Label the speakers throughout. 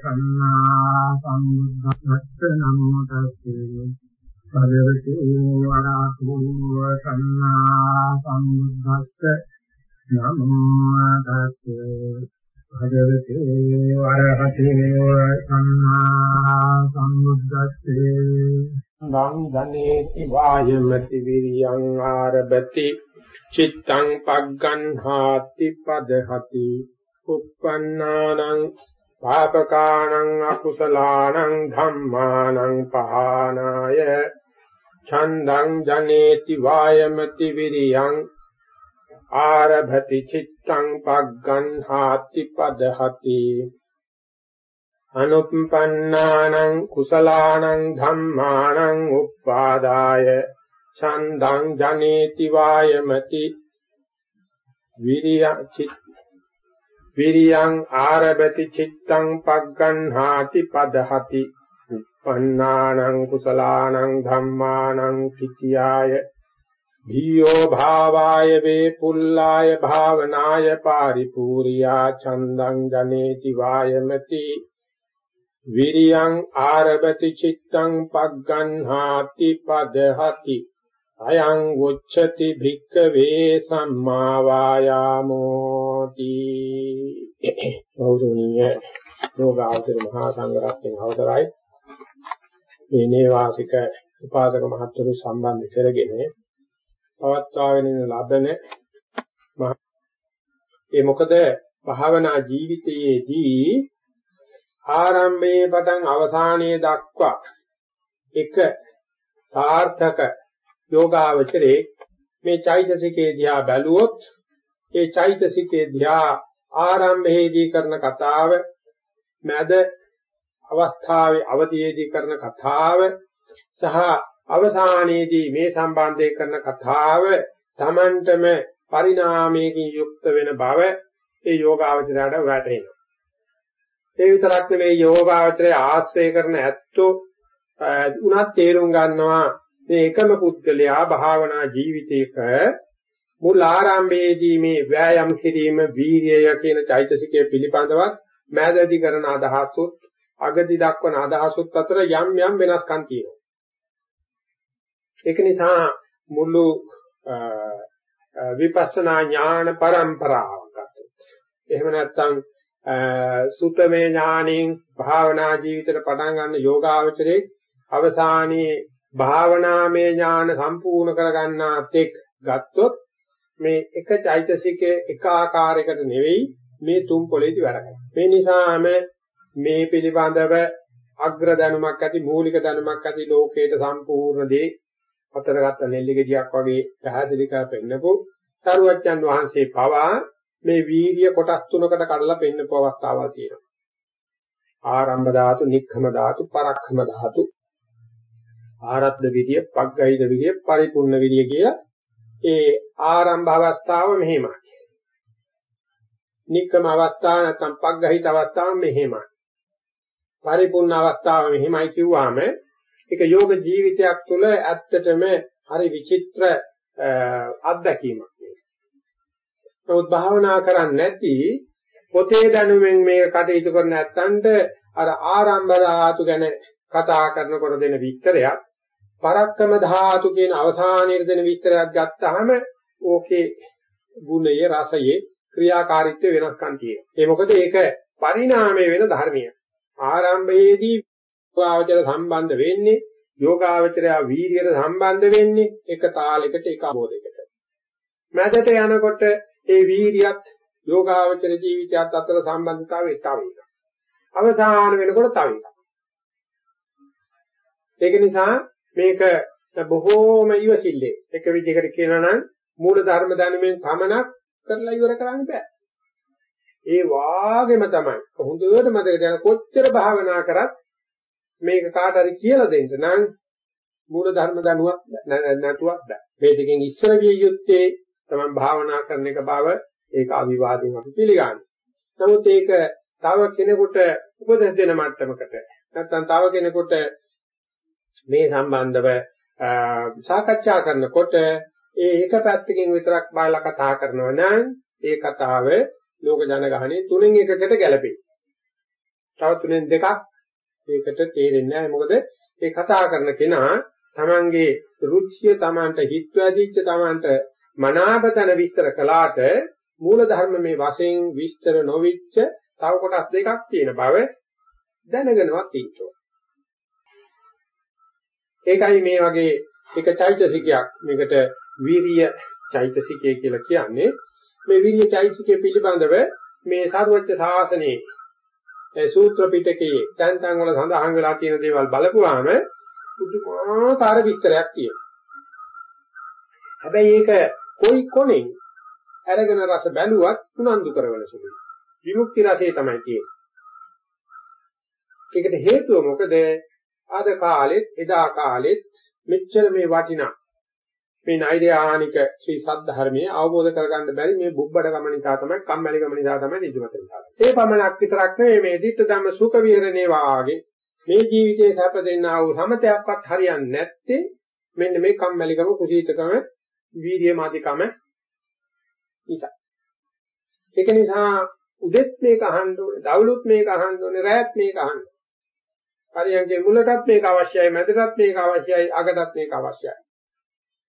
Speaker 1: සම්මා සම්බුද්දස්ස නමෝ තස්සේ භගවතු වරහතු සම්මා සම්බුද්දස්ස නමෝ තස්සේ භගවතු වරහතු සම්මා සම්බුද්දස්සේ
Speaker 2: ගං ධනේති වායමති විරියං ආරබති චිත්තං පග්ගන්හාති පදහති. uppannānaṁ පාපකාණං අකුසලාණං ධම්මානං පහානාය। ඡන්දං ජනේති වායමති විරියං। ආරභති චිත්තං පග්ගන්හාති පදහති। අනුප්පන්නානං කුසලානං ධම්මානං උප්පාදාය। ඡන්දං ජනේති වායමති විරිය චිත් විරියං ආරබති චිත්තං පග්ගන්හාති පදහති. uppannānaṁ කුසලානං ධම්මානං කිතියාය ධීයෝ භාවාය වේ පුල්ලාය භාවනාය පාරිපූර්යා ඡන්දං ජනේති වායමති. විරියං ආරබති චිත්තං පග්ගන්හාති පදහති. අයං උච්චති භික්කවේ සම්මා වායාමෝති ගෞරවනීය යෝගාචර මහා සංඝරත්නයේ අවසරයි. මේ නේවාසික උපාසක මහත්වරු සම්බන්ධ කරගෙන පවත්වාගෙන ලබන ඒ මොකද භාවනා ජීවිතයේදී ආරම්භයේ පටන් අවසානයේ දක්වා එක සාර්ථක යෝගාවචරේ මේ චෛතසිකේ දිහා බැලුවොත් ඒ චෛතසිකේ දිහා ආරම්භයේදී කරන කතාව මැද අවස්ථාවේ අවධියේදී කරන කතාව සහ අවසානයේදී මේ සම්බන්ධයෙන් කරන කතාව Tamanටම පරිණාමයකින් යුක්ත වෙන බව ඒ යෝගාවචරයට වැටහෙනවා. ඒ විතරක් නෙවෙයි යෝගාවචරය ආශ්‍රය කරන ඇත්තෝ උනත් තේරුම් ගන්නවා මේ එකම පුද්ගලයා භාවනා ජීවිතයක මුල් ආරම්භයේදී මේ වෑයම් කිරීම වීර්යය කියන චෛතසිකය පිළිබඳවත් මෑදදී කරන අදහසුත් අගදි දක්වන අදහසුත් අතර යම් යම් වෙනස්කම් තියෙනවා. ඒක නිසා මුළු විපස්සනා ඥාන પરම්පරාවක් ගත්තොත් එහෙම නැත්නම් සුතමේ ඥාණයෙන් භාවනා ජීවිතයට පටන් ගන්න යෝගාවචරයේ අවසානයේ භාවනාමය ඥාන සම්පූර්ණ කරගන්නා තෙක් ගත්තොත් මේ එක චෛතසිකයේ එක ආකාරයකට නෙවෙයි මේ තුන් පොළේදී වැඩ කරන්නේ. මේ නිසාම මේ පිළිබඳව අග්‍ර දැනුමක් ඇති මූලික දැනුමක් ඇති ලෝකයට සම්පූර්ණ දේ අතරගත නෙල්ලි ගෙඩියක් වගේ පැහැදිලි කර පෙන්නපු සරුවච්චන් වහන්සේ පවා මේ වීර්ය කොටස් තුනකට කඩලා පෙන්නපු අවස්ථාවක් තියෙනවා. ආරම්භ ධාතු, නික්ඛම ධාතු, පරක්ඛම ධාතු ආරද්ධ විරිය, පග්ගහිද විරිය, පරිපූර්ණ විරිය කියලා ඒ ආරම්භ අවස්ථාව මෙහෙමයි. නික්කම අවස්ථාව නැත්නම් පග්ගහිත අවස්ථාව මෙහෙමයි. පරිපූර්ණ අවස්ථාව මෙහෙමයි කිව්වහම ඒක යෝග ජීවිතයක් තුළ ඇත්තටම හරි විචිත්‍ර අත්දැකීමක් නේ. නමුත් භාවනා කරන්නේ නැති පොතේ දැනුමෙන් මේක කටයුතු කරන නැත්තන්ට අර ආරම්භ ධාතු ගැන කතා කරනකොට දෙන විස්තරයක් පරක්කම ධාතු කියන අවසානයේ දෙන විස්තරයක් ගත්තාම ඕකේ ගුණයේ රසයේ ක්‍රියාකාරීත්වය වෙනස්කම් තියෙනවා. ඒ මොකද ඒක පරිණාමය වෙන ධර්මිය. ආරම්භයේදී යෝගාවචර සම්බන්ධ වෙන්නේ යෝගාවචරය වීර්යයට සම්බන්ධ වෙන්නේ එක තාලයකට එක අවබෝධයකට. මැදට යනකොට ඒ වීර්යයත් යෝගාවචර ජීවිතයත් අතර සම්බන්ධතාවය තව එකක්. අවසාන වෙනකොට තව එකක්. ඒක නිසා මේක බොහෝම ඉවසිල්ලේ එක විදිහකට කියනවා නම් මූල ධර්ම දැනුමෙන් පමණක් කරලා ඉවර කරන්න බෑ. ඒ වාගෙම තමයි හොඳට මතක තියාගන්න කොච්චර භාවනා කරත් මේක කාට හරි කියලා දෙන්න නම් මූල ධර්ම දැනුවක් නැතුවක් බෑ. මේ දෙකෙන් ඉස්සර විය යුත්තේ තමයි භාවනා කරන එක බව ඒක අවිවාදයෙන් අපි පිළිගන්නවා. නමුත් ඒක තව කෙනෙකුට උපදෙස් දෙන මට්ටමකට නැත්නම් තව කෙනෙකුට මේ සම්බන්ධව සාකච්ඡා කරනකොට ඒ එක පැත්තකින් විතරක් බලලා කතා කරනවා නම් ඒ කතාව ලෝක ජනගහනේ තුනෙන් එකකට ගැලපෙයි. තව තුනෙන් දෙකක් ඒකට තේරෙන්නේ නැහැ. මොකද ඒ කතා කරන කෙනා තමන්ගේ රුචිය තමන්ට හිත වැඩිච්ච තමන්ට මනාපතන විස්තර කළාට මූල ධර්ම මේ වශයෙන් විස්තර නොවිච්ච තව කොටස් දෙකක් තියෙන බව දැනගෙනවත් ඉන්නවා. ඒකයි මේ වගේ එක චෛතසිකයක් මේකට වීරිය චෛතසිකය කියලා කියන්නේ මේ විරිය චෛතසිකය පිළිබඳව මේ සාරවත්්‍ය ශාසනයේ සූත්‍ර පිටකයේ තැන් තැන් වල සඳහන් වෙලා තියෙන දේවල් බලපුවාම පුදුමාකාර විස්තරයක් තියෙනවා. හැබැයි ඒක කොයි කොනෙන් අරගෙන රස බැලුවත් උනන්දු කරවන සුළුයි. විමුක්ති රසය තමයි තියෙන්නේ. ඒකට හේතුව මොකද? අද කාලෙත් එදා කාලෙත් මෙච්චර මේ වටිනා මේ නෛර්යානික ශ්‍රී සද්ධර්මයේ අවබෝධ කරගන්න බැරි මේ බුබ්බඩ ගම නිසා තමයි කම්මැලි ගම නිසා තමයි නිදිමත නිසා. ඒ පමණක් විතරක් නෙවෙයි මේ දිට්ඨ ධම්ම සුඛ විහරණේ වාගේ මේ ජීවිතේ සැප දෙන්නා වූ සමතයක්වත් හරියන්නේ නැත්තේ මෙන්න මේ කම්මැලිකම කුසීතකම වීර්ය මාධිකම නිසා. ඒක නිසා උදෙත් මේක අහන්න ඕනේ, දවලුත් මේක අහන්න ඕනේ, රැත් මේක අහන්න. හරියන්ගේ මුලටත් මේක අවශ්‍යයි, මැදටත් මේක අවශ්‍යයි, අගටත් මේක අවශ්‍යයි.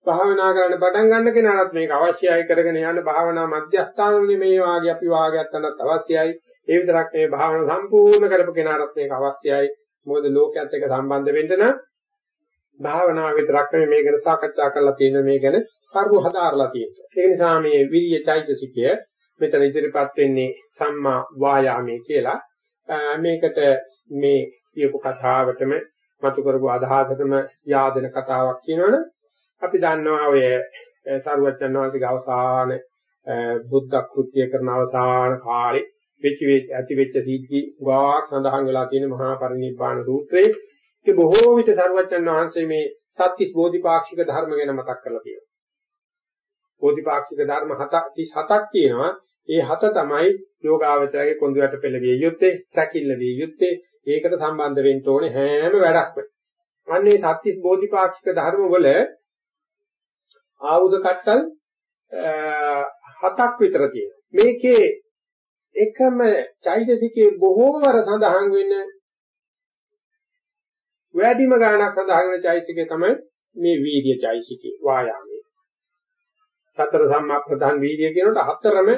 Speaker 2: භාවනා කරන්න පටන් ගන්න කෙනාට මේක අවශ්‍යයි කරගෙන යන භාවනා මධ්‍යස්ථානවල මේ වාගේ අපි වාගයක් ගන්නත් අවශ්‍යයි. ඒ විතරක් මේ භාවනා සම්පූර්ණ කරපු කෙනාට මේක අවශ්‍යයි. මොකද ලෝකයේත් එක්ක සම්බන්ධ වෙන්න නම් භාවනාව විතරක් නෙමෙයි මේ ගැන සාකච්ඡා කරලා තියෙන මේ ගැන කරුණු හදාarලා තියෙනවා. ඒ නිසා මේ විරිය චෛතසිකය මෙතන ඉදිරිපත් වෙන්නේ සම්මා වායාමයේ කියලා. මේකට මේ කියපු කතාවටම මතු කරපු අදහසටම yaadena කතාවක් කියනවනේ අපි දන්නවා ඔය සරුවචන වහන්සේගේ අවසාන බුද්ධ කෘත්‍ය කරන අවසාන කාලේ වෙච්ච ඇති වෙච්ච සිද්ධි ගාක් සඳහන් වෙලා තියෙන මහා පරිනිබ්බාන සූත්‍රයේ ඒ බොහෝ විට සරුවචන වහන්සේ මේ සත්‍තිස් බෝධිපාක්ෂික ධර්ම ගැන මතක් කරලා තියෙනවා. බෝධිපාක්ෂික ධර්ම 37ක් තියෙනවා. ඒ හත තමයි යෝගාවචරයේ කොඳුයට පෙළවිය යුත්තේ, සැකිල්ල විය යුත්තේ, ඒකට සම්බන්ධ වෙන්න ඕනේ හැම වැඩක්ම. අන්නේ සත්‍තිස් බෝධිපාක්ෂික ධර්ම වල ආයුධ කට්ටල් හතක් විතර තියෙනවා. මේකේ එකම චෛතසිකයේ බොහෝ වර සඳහන් වෙන වැඩිම ගාණක් සඳහන් වෙන චෛතසිකය තමයි මේ වීර්ය චෛතසිකේ වායාමයේ. සතර සම්මා ප්‍රධාන වීර්ය කියනකොට හතරම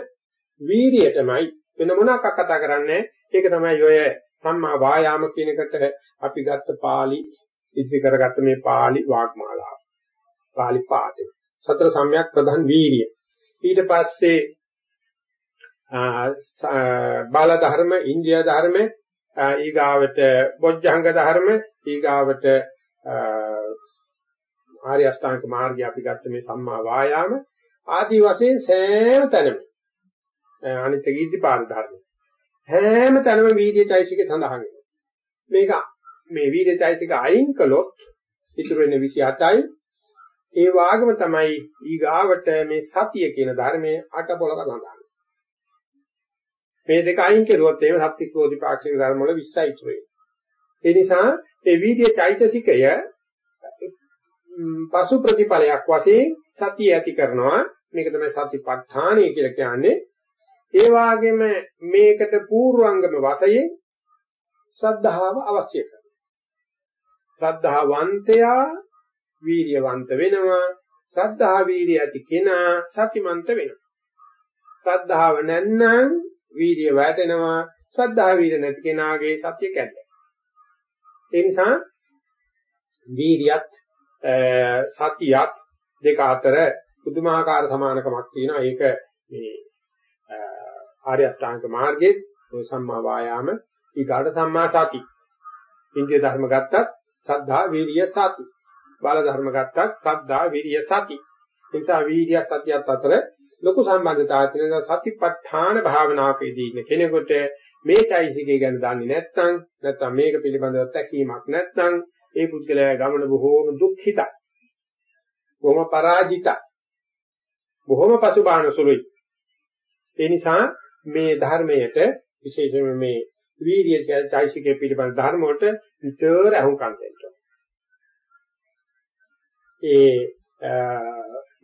Speaker 2: වීර්යයටමයි වෙන මොනක් කතා කරන්නේ ඒක තමයි ඔය සම්මා වායාම කියන එකට අපි ගත්ත පාළි ඉදිරි කරගත්ත මේ පාළි වාග්මාලාව. පාළි පාඨය. සතර සම්‍යක් ප්‍රධාන වීර්ය. ඊට පස්සේ බාල ධර්ම, ඉන්ද්‍රිය ධර්ම, ඊගාවට බොජ්ජංග ධර්ම, ඊගාවට ආර්ය අෂ්ටාංග මාර්ගය අපි ගත්ත මේ සම්මා වායාම ආදී වශයෙන් සෑම තැනම අනිත් කීර්තිපාද ධර්ම හැම තැනම වීර්යචෛසිකේ සඳහන් වෙනවා. මේක මේ වීර්යචෛසික අයින් කළොත් ඉතුරු වෙන 27යි ඒ වාගම තමයි ඊගාවට මේ සතිය කියන ධර්මයේ අටපොලක සඳහන්. මේ දෙක අයින් කරුවොත් එහෙම සත්‍විකෝධිපාක්ෂික ධර්ම වල 20යි ඉතුරු වෙනවා. ඒ නිසා මේ වීර්ය චෛතසිකය පසු ප්‍රතිපලයක් වශයෙන් සතිය ඇති කරනවා. මේක තමයි සතිපට්ඨානය කියලා කියන්නේ. ඒ වගේම මේකට පූර්වංගම වශයෙන් ශ්‍රද්ධාව අවශ්‍ය කරනවා. ශ්‍රද්ධාවන්තයා වීර්යවන්ත වෙනවා ශ්‍රද්ධා වීර්ය ඇති කෙනා සතිමන්ත වෙනවා ශ්‍රද්ධාව නැත්නම් වීර්ය වැටෙනවා. ශ්‍රද්ධාව වීර්ය නැති කෙනාගේ සත්‍ය කැඩෙනවා. ඒ නිසා වීර්යයත් සතියත් දෙක අතර පුදුමාකාර සමානකමක් තියෙනවා. ඒක මේ ආර්ය අෂ්ටාංග මාර්ගයේ සම්මා වායාම ඊගාට සම්මා සති. ඉන්දිය ධර්ම ගත්තත් සද්ධා වීර්ය සති. බාල ධර්ම ගත්තත් සද්ධා වීර්ය සති. ඒ නිසා වීර්ය සතියත් අතර ලොකු සම්බන්ධතාවයක් තියෙනවා. සතිපට්ඨාන භාවනාවකදී ඉන්න කෙනෙකුට මේ চৈতසිකය ගැන දන්නේ නැත්නම් නැත්නම් මේක පිළිබඳව තැකීමක් නැත්නම් ඒ පුද්ගලයා ගමන බොහෝම දුක්ඛිතයි. බොහොම පරාජිතයි. බොහොම පසුබාහන සුළුයි. ඒ නිසා මේ ධර්මයට විශේෂයෙන්ම මේ වීර්ය චෛසිකයේ පිළිබඳ ධර්ම වලට විතර අහුම්කම් දෙන්න. ඒ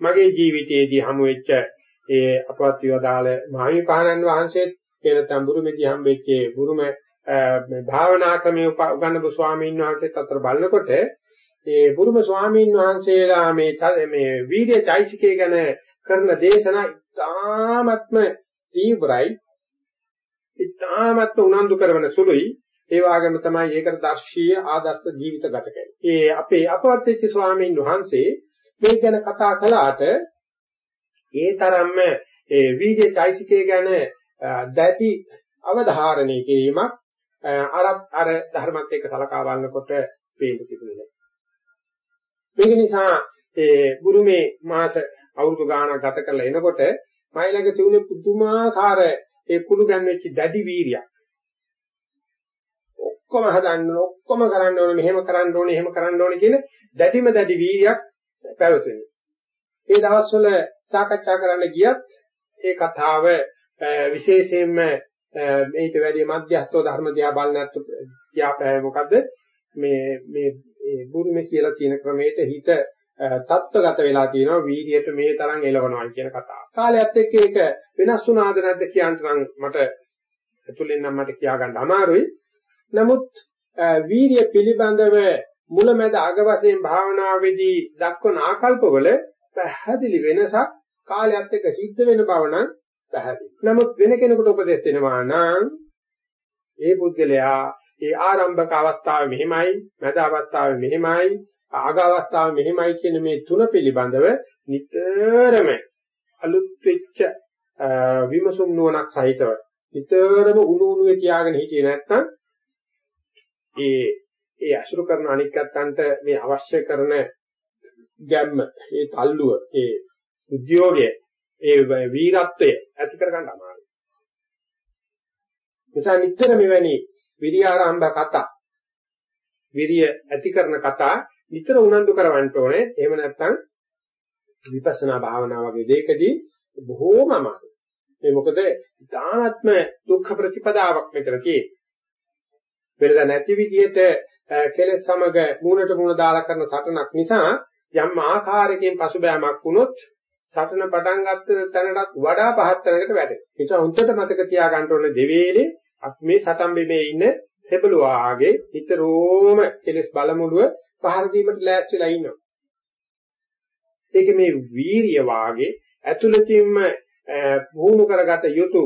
Speaker 2: මගේ ජීවිතයේදී හමු වෙච්ච ඒ අපවත් විවදාල මහවිපාණන් වහන්සේත් එනතම් බුරුමේදී හම්බෙච්ච බුරුම මේ භාවනා ක්‍රමයේ උගන්වපු ස්වාමීන් වහන්සේත් අතර බලනකොට ඒ බුරුම ස්වාමීන් වහන්සේලා මේ මේ වීර්ය චෛසිකය ගැන කරන දේශනා ඉතාමත්ම තීව්‍රයි. ඉතාමත්ම උනන්දු කරන සුළුයි. ඒ වගේම තමයි ඒකට දර්ශීය ආදර්ශ ජීවිත ගත කරන්නේ. ඒ අපේ අපවත් වෙච්ච ස්වාමීන් වහන්සේ මේ ගැන කතා කළාට ඒ තරම්ම ඒ වීර්ය චෛසිකය ගැන දැටි අවධාරණය කිරීමක් අර අර ධර්මත් එක්ක සලකා බලනකොට පේන්න තිබුණේ මේක නිසා ඒ ගුරුමේ මාස අවුරුදු ගාණක් ගත කරලා එනකොට මයිලඟ තිබුණේ පුදුමාකාර ඒ කුළු ගැන්වෙච්ච දැඩි වීරියක්. ඔක්කොම හදන්න ඔක්කොම කරන්න ඕනේ මෙහෙම කරන්න ඕනේ එහෙම කරන්න ඕනේ කියන දැඩිම දැඩි වීරියක් පැවතුනේ. ඒ දවස්වල සාකච්ඡා කරන්න ගියත් ඒ කතාව විශේෂයෙන්ම මේක වැඩි මධ්‍යස්ථව ධර්ම දිහා බලන නැත්තු කියා මොකද්ද මේ මේ බුරුමේ කියලා තියෙන ක්‍රමයට හිත තත්ත්වගත වෙලා තියෙනවා වීර්යයට මේ තරම් එළවනවා කියන කතාව. කාලයත් එක්ක ඒක වෙනස් වුණාද නැද්ද කියන්න නම් මට ඇතුලෙන් නම් මට කියා ගන්න අමාරුයි. නමුත් වීර්ය පිළිබඳව මුලමෙද අග වශයෙන් භාවනාවේදී දක්වන ආකල්පවල පැහැදිලි වෙනසක් කාලයත් එක්ක සිද්ධ වෙන බව නම් පැහැදිලි. නමුත් වෙන කෙනෙකුට උපදෙස් දෙනවා නම් ඒ පුද්ගලයා ඒ ආරම්භක අවස්ථාවේ මෙහෙමයි, මැද අවස්ථාවේ මෙහෙමයි, ආග අවස්ථාවේ මෙහෙමයි කියන මේ තුන පිළිබඳව නිතරම අලුත් වෙච්ච විමසුම් නුවණක් සහිතව නිතරම උණු උණුවේ තියාගෙන හිටියේ නැත්නම් ඒ ඒ අසුරු කරන අනික්කත්තන්ට මේ අවශ්‍ය කරන ගැම්ම, ඒ තල්ලුව, ඒ උද්‍යෝගය, ඒ වීරත්වය ඇති කරගන්න අමාරුයි. නිසා නිතර මෙවැනි විරියාරම්භ කතා, විරිය ඇති කරන කතා නිතර උනන්දු කරවන්න ඕනේ. එහෙම නැත්නම් විපස්සනා භාවනා වගේ දෙයකදී බොහෝම අමාරුයි. ඒ මොකද ධානාත්ම දුක්ඛ ප්‍රතිපදාවක් මෙතන තියෙන්නේ. වෙනද නැති විදිහට කෙලෙස් සමග මූණට මූණ දාලා කරන සටනක් නිසා යම් ආකාරයකින් පසුබෑමක් වුණොත් සටන පටන් ගත්ත තැනටත් වඩා පහත් තැනකට වැටෙනවා. ඒ නිසා හොඳට මතක තියාගන්න ඕනේ දෙවේලේ අපි මේ සටන් බෙමේ ඉන්න සෙබළුවාගේ නිතරම කෙලස් බලමුළුව පහර දීමට ලෑස්තිලා ඉන්නවා. ඒක මේ වීරිය වාගේ ඇතුළතින්ම වුණු කරගත යුතු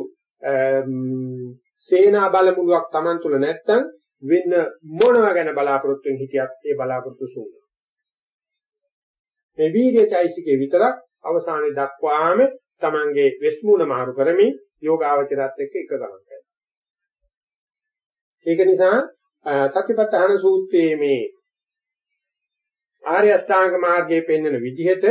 Speaker 2: සේනා බලමුළුවක් Taman තුල නැත්තම් වෙන මොනවා ගැන බලාපොරොත්තුෙන් හිටියත් ඒ බලාපොරොත්තු සූන. මේ වීර්යයිසිකේ විතරක් අවසානයේ දක්වාම Tamanගේ වෙස්මුණ මාරු කරමින් යෝගාවචරات එක්ක එක ගමන් කරනවා. ඒක නිසා සත්‍යපත්තහන සූත්‍රයේ මේ ආර්ය අෂ්ටාංග මාර්ගයේ පෙන්වන විදිහට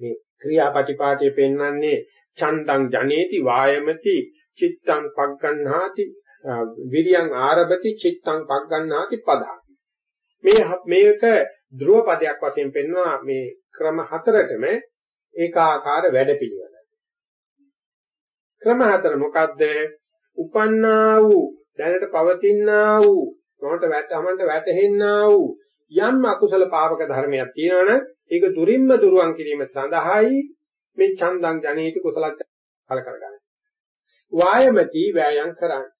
Speaker 2: මේ ක්‍රියාපටිපාටිය පෙන්වන්නේ චන්දං ජනේති වායමති චිත්තං පග්ගණ්හාති විරියං ආරභති චිත්තං පග්ගණ්හාති පදා මේ මේක ධ්‍රුව පදයක් වශයෙන් පෙන්වනවා මේ ක්‍රම හතරටම ඒකාකාර වැඩපිළිවෙල. ක්‍රම හතර මොකද්ද? උපන්නා වූ දැනට පවතිනා වූ මොහොත වැටමන්ට වැටෙන්නා වූ යම් අකුසල පාපක ධර්මයක් තියෙනවනම් ඒක දුරින්ම දුරුවන් කිරීම සඳහායි මේ චන්දං ජනේති කුසල කල කරගන්න. වායමති වෑයම් කරන්නේ.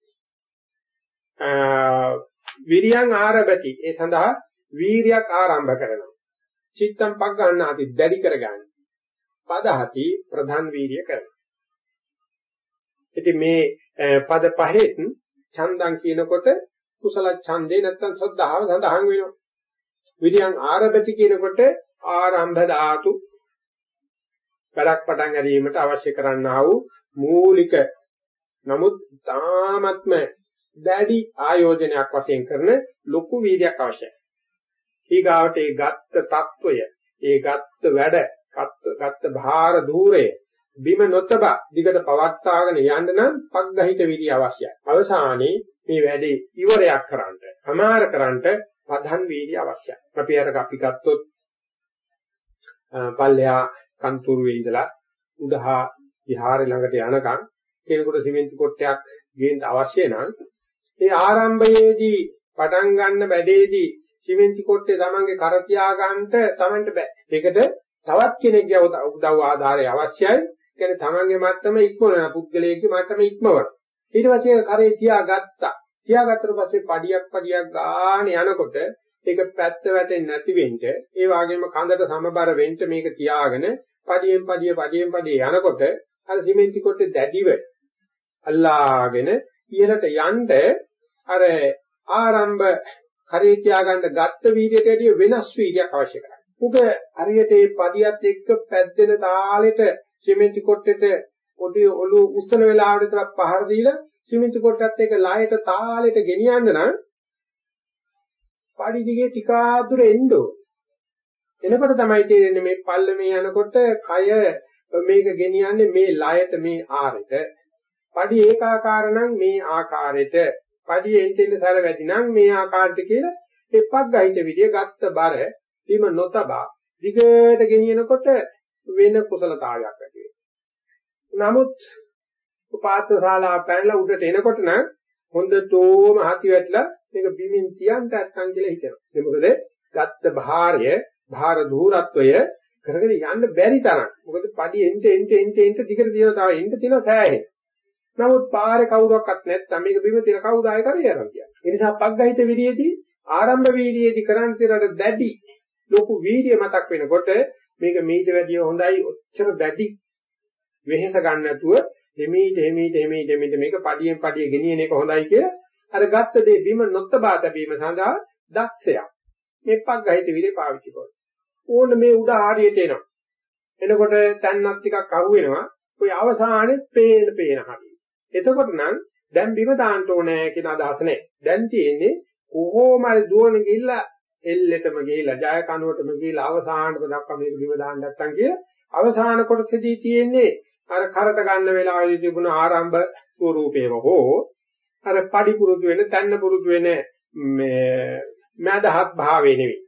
Speaker 2: විරියං ආරභති ඒ සඳහා වීරියක් ආරම්භ කරනවා. චිත්තම් පක් ගන්නාති දැඩි කරගන්න. පදහති ප්‍රධාන වීරිය කරනවා. ඉතින් මේ පද පහෙත් ඡන්දං කියනකොට කුසල ඡන්දේ නැත්තම් සද්ධාව සඳහන් වෙනවා. විරියං ආරම්භති කියනකොට ආරම්භ ධාතු වැඩක් පටන් ගැනීමට අවශ්‍ය කරන්නා වූ මූලික නමුත් තාමත්ම දැඩි ආයෝජනයක් වශයෙන් කරන ලොකු වීර්යයක් අවශ්‍යයි. ඊගාවට ඒ ගත්ත తত্ত্বය, ඒ ගත්ත වැඩ, ගත්ත භාර ධූරය බිම නොතබ දිගට පවත්වාගෙන යන්න නම් පග්ගහිත වීර්ය අවශ්‍යයි. අවසානයේ මේ වැඩේ ඉවරයක් කරන්න, අමාර කරන්න පදන් වීර්ය අවශ්‍යයි. අපි අර අපි ගත්තොත් පල්ලෙහා කන්තුරුවේ ඉඳලා උඩහා විහාරේ ළඟට යනකම් කෙනෙකුට සිමෙන්ති කොටයක් ගේන්න අවශ්‍ය නම් ඒ ආරම්භයේදී පටන් ගන්න බැදේදී සිමෙන්ති කොටේ තමන්ගේ කර තියා ගන්නට තමන්ට බෑ. ඒකට තවත් කෙනෙක්ගේ උදව් ආධාරය අවශ්‍යයි. කියන්නේ තමන්ගේ මට්ටම ඉක්මවන පුද්ගලයෙක්ගේ මට්ටම ඉක්මවන. ඊට පස්සේ කරේ තියාගත්තා. තියාගත්තට පස්සේ පඩියක් පඩියක් ගාන යනකොට ඒක පැත්ත වැටෙන්නේ නැති වෙන්න ඒ වගේම කඳට සමබර වෙන්න මේක තියාගෙන පඩියෙන් පඩිය පඩියෙන් පඩිය යනකොට අර සිමෙන්ති කොටේ දැඩිව අල්ලාගෙන ඉහළට යන්න අර ආරම්භ කරේ තියාගන්න ගත්ත වීර්යයට වැඩිය වෙනස් වීර්යයක් අවශ්‍ය කරයි. උග හරියට මේ පදියත් එක්ක පැද්දෙන තාලෙට සිමෙන්ති කොටේට පොඩි ඔලු උස්සන වෙලාවට විතරක් පහර දීලා සිමෙන්ති කොටත් එක්ක ලායට තාලෙට ගෙනියන්න නම් පාඩි දිගේ ටික දුර එන්න එනකොට තමයි තේරෙන්නේ මේ පල්ලමේ යනකොට කය මේක ගෙනියන්නේ මේ ලායට මේ ආරෙට. පාඩි ඒකාකාර නම් මේ ආකාරයට. පාඩි එන්ටෙන් සැර වැඩි නම් මේ ආකාරයට කියලා එපක් ගහිත විදිය ගත්ත බර බිම නොතබා දිගට ගෙනියනකොට වෙන කුසලතාවයක් ඇති නමුත් උපාත්ත ශාලාව පැනලා උඩට එනකොට නම් හොඳටම හති වැටලා මේක බිමින් තියන්න නැත්නම් කියලා හිතෙනවා. ඒ මොකද ගත්ත භාරය, භාර ධූරත්වය කරගෙන යන්න බැරි තරම්. මොකද පඩි එන්ට එන්ට එන්ට එන්ට දිගට දින තව එන්ට තියෙනවා සෑහෙන. නමුත් පාරේ කවුරක්වත් නැත්නම් මේක බිම තියලා කවුද ආයෙ කරේ යනවා කියන්නේ. ඒ නිසා පග්ගහිත විරියේදී ආරම්භ වීර්යයේදී කරන් තිරට දැඩි ලොකු වීර්ය මතක් වෙනකොට මේක මීට වැඩිය හොඳයි ඔච්චර දැඩි වෙහෙස ගන්න නැතුව දෙමීට එමීට එමීට එමීට මේක පඩියෙන් පඩිය ගෙනියන එක හොඳයි කියලා අර ගත්ත දේ බිම නොතබා තැබීම සඳහා දක්ෂයක් මේ පග්ගහිත විදිහේ පාවිච්චි කරනවා. ඕන මේ උඩ හරියට එනවා. එනකොට තැන්නක් ටිකක් අහු වෙනවා ඔය අවසානෙත් පේන පේන හැටි එතකොට නම් දැන් බිම දාන්න ඕනේ කියන අදහස නැහැ. දැන් තියෙන්නේ කොහොම හරි දුවන ගිහිල්ලා එල්ලෙටම ගිහිල්ලා ජය කනුවටම ගිහිල්ලා අවසානට දක්වා මේක බිම දාන්න නැත්තම් කියලා අවසාන කොටසේදී තියෙන්නේ අර කරට ගන්න වෙලාවේදී තිබුණ ආරම්භ ස්වරූපේව හෝ අර padi පුරුදු වෙන තන්න පුරුදු වෙන මේ මදහත් භාවේ නෙවෙයි.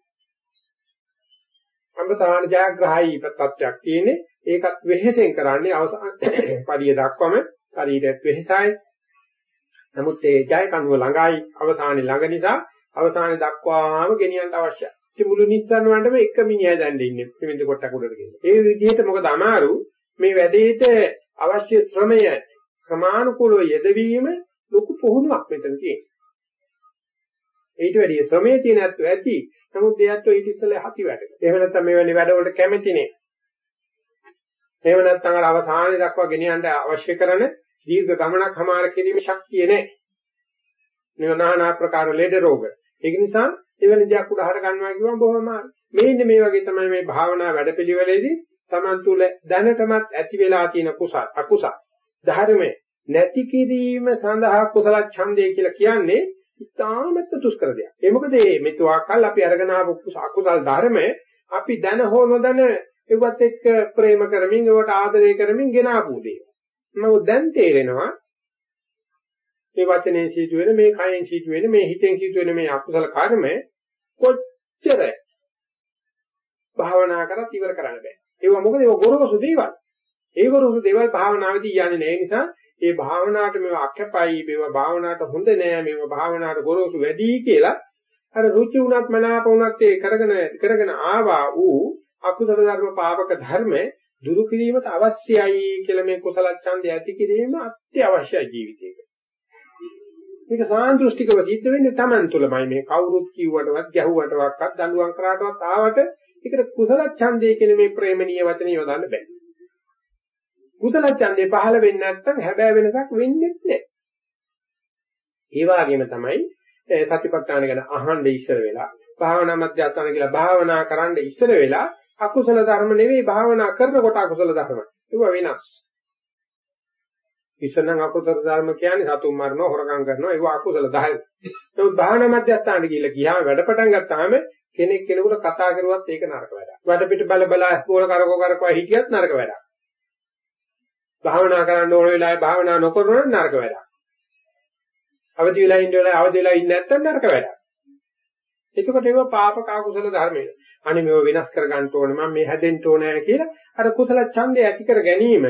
Speaker 2: අමතාන ජයග්‍රහයි තත්ත්වයක් තියෙන්නේ ඒකත් වෙහෙසෙන් කරන්නේ අවසාන padiය දක්වම ශරීරයත් වෙහෙසයි. නමුත් ඒ ජය කනුව ළඟයි අවසානයේ ළඟ නිසා අවසානයේ දක්වාම ගෙනියන්න අවශ්‍යයි. ඉතින් මුළු නිස්සාරණ වලටම එක මිනිහා දැන්න ඉන්නේ පිළිඳ කොටක් උඩට ගිහින්. ඒ විදිහට මොකද අමාරු මේ වැඩේට අවශ්‍ය ශ්‍රමය ක්‍රමානුකූලව යෙදවීම ලොකු පුහුණුවක් මෙතන තියෙනවා. ඊට වැඩිය ශ්‍රමයේ තියෙන ඇත්ත ඇති. නමුත් ඒ ඇත්ත ඊට ඉස්සෙල්ලා හති වැඩ. එහෙම නැත්නම් මේ වැනි වැඩවලට කැමති නේ. එහෙම නැත්නම් අර අවසානයේ දක්වා ගෙනියන්න අවශ්‍ය කරන දීර්ඝ ගමනක් හමාර කිරීමේ ශක්තිය නැහැ. නිවනානා ප්‍රකාර ලෙඩ රෝග. ඒක නිසා එවැනි දෙයක් උඩහට ගන්නවා කියවම බොහොම අමාරුයි. මේන්නේ මේ වගේ තමයි මේ භාවනා වැඩපිළිවෙලේදී Taman තුල දැනටමත් ඇති වෙලා තියෙන කුසල අකුසල ධර්මයේ නැති කිරීම සඳහා කුසල ඡන්දය කියලා කියන්නේ ඉතාමත් දුෂ්කර දෙයක්. ඒ මොකද මේ මෙතුආකල් අපි අරගෙන ආපු අකුසල ධර්මය අපි දැන හෝ නොදැන ඒවත් එක්ක ප්‍රේම කරමින් ඒවට ආදරය කරමින් ගෙන ආපු දේ. නමුත් දැන් තේරෙනවා මේ වචනේ සිදු වෙන මේ කයෙන් සිදු වෙන මේ හිතෙන් සිදු වෙන මේ අකුසල කර්ම කොච්චර භාවනා කරත් ඉවර කරන්න බෑ. ඒවා මොකද ඒවා ගොරෝසු දේවල්. ඒ ගොරෝසු දේවල් භාවනාවේදී යන්නේ නැහැ නිසා ඒ භාවනාවට මේවා අක්කපයි මේවා භාවනාවට හොඳ නෑ මේවා භාවනාවට ගොරෝසු වැඩි කියලා අර රුචි උනත් මනාප උනත් ඒ කරගෙන කරගෙන ආවා ඌ අකුසල ධර්ම පාවක ධර්ම දුරු කිරීමට අවශ්‍යයි කියලා මේ කුසල ඡන්දය ඇති කිරීම අත්‍යවශ්‍යයි ජීවිතේක. මේක සාන්දෘෂ්ටිකව සිද්ධ වෙන්නේ Taman තුලමයි මේ කවුරුත් කිව්වටවත් ගැහුවටවත් දඬුවම් කරාටවත් ආවට ඒකට කුසල ඡන්දය කියන මේ ප්‍රේමණීය වචනේ යොදන්න බෑ. කුසල ඡන්දේ පහළ වෙන්නේ නැත්නම් හැබෑ වෙනසක් වෙන්නේ නැහැ. ඒ වගේම තමයි සතිපට්ඨාන ගැන අහන්න ඉස්සර වෙලා භාවනා මධ්‍යස්ථාන කියලා භාවනා කරන්න ඉස්සර වෙලා අකුසල ධර්ම නෙවෙයි භාවනා කරනකොට අකුසල ධර්ම. ඒව වෙනස්. ඉස්සනම් අකුසල ධර්ම කියන්නේ සතුන් මරනවා හොරකම් කරනවා ඒව අකුසල ධර්ම. නමුත් භාවනා මධ්‍යස්ථානට ගිහිල්ලා ගියාම වැඩ පටන් ගත්තාම කෙනෙක් කෙනෙකුට කතා කරුවත් ඒක නරක වැඩක්. වඩ පිට බල බල ස්කෝල කරකෝ කරකෝ හිටියත් නරක වැඩක්. භාවනා කරන්න ඕන වෙලාවේ භාවනා නොකරනොත් නරක වැඩක්. අවදි වෙලා ඉන්න වෙලාවේ අවදි වෙලා ඉන්නේ නැත්නම් නරක වැඩක්. එතකොට ඒව පාපක අකුසල ධර්මය. අනේ මේව වෙනස් කර ගන්න ඕනේ මම මේ හැදෙන්න ඕනේ කියලා අර කුසල ඡන්දය ඇති කර ගැනීම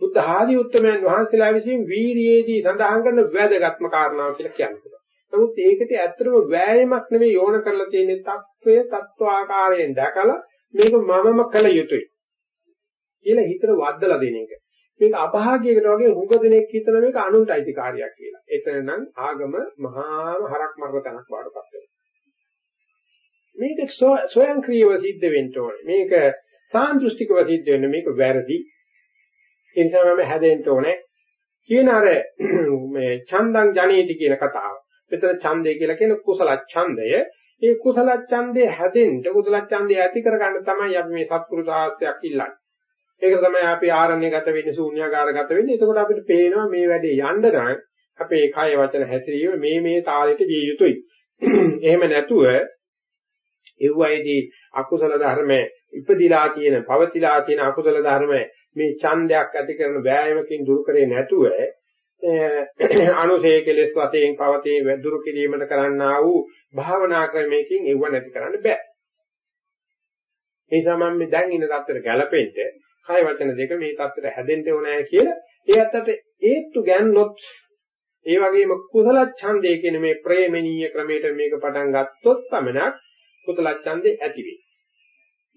Speaker 2: බුද්ධ ආදී උත්තමයන් වහන්සේලා විසින් වීරියේදී සඳහන් කරන වැදගත්ම කාරණාව කියලා කියනවා. නමුත් ඒකට ඇත්තටම වෑයමක් නෙමෙයි යෝන කරලා තියෙන්නේ తත්වය తත්වාකාරයෙන් දැකලා මේක මමම කළ යුතුයි කියලා හිතට වද්දලා දෙන එක. මේක අභාග්‍යයකට වගේ හුඟ දෙනෙක් හිතන මේක අනුන්ට අයිතිකාරියක් කියලා. එතන නම් ආගම මහාම හරක් මරන තැනක් වඩපත් වෙනවා. මේක ස්වයංක්‍රීයව සිද්ධ වෙන්න ඕනේ. මේක සාන්දෘෂ්ටිකව සිද්ධ වෙන්නේ මේක වැරදි. ඒ නිසා මම හැදෙන්න ඕනේ. කියන අර මේ චන්දං ජනේති කියන කතාව. මෙතන ඡන්දය කියලා කියන කුසල ඡන්දය. ඒ කුසල ඡන්දය හැදෙන්න කුසල ඡන්දය ඇති කරගන්න තමයි අපි මේ සත්පුරුෂ ආශ්‍රයක් ඉල්ලන්නේ. ඒක තමයි අපි ආරණ්‍යගත වෙන්නේ ශූන්‍යාකාරගත වෙන්නේ. එතකොට අපිට පේනවා මේ වැඩේ යන්න නම් අපේ කය වචන හැසිරීම මේ මේ තාලෙට විය යුතුයි. එහෙම නැතුව එව්වයිදී අකුසල ධර්ම ඉපදිලා තියෙන, පවතිලා තියෙන අකුසල ධර්ම මේ ඡන්දයක් ඇති කරන වෑයමකින් දුරු කරේ නැතුව අනුසේ කෙලෙස් වශයෙන් පවතේ දුරු කිරීමට කරන්නා වූ භාවනා ක්‍රමයකින් එව්ව නැති කරන්න බෑ. ඒ නිසා මම මේ දැන් ඉන්න தත්තර ගැලපෙන්න කය වචන දෙක මේ தත්තර හැදෙන්න ඕනෑ කියලා ඒ අත්තට ඒත්තු ගන්නොත් ඒ වගේම කුසල ඡන්දය කියන මේ ප්‍රේමණීය ක්‍රමයට මේක පටන් ගත්තොත් පමණක් කුසල ඡන්දේ ඇති වෙයි.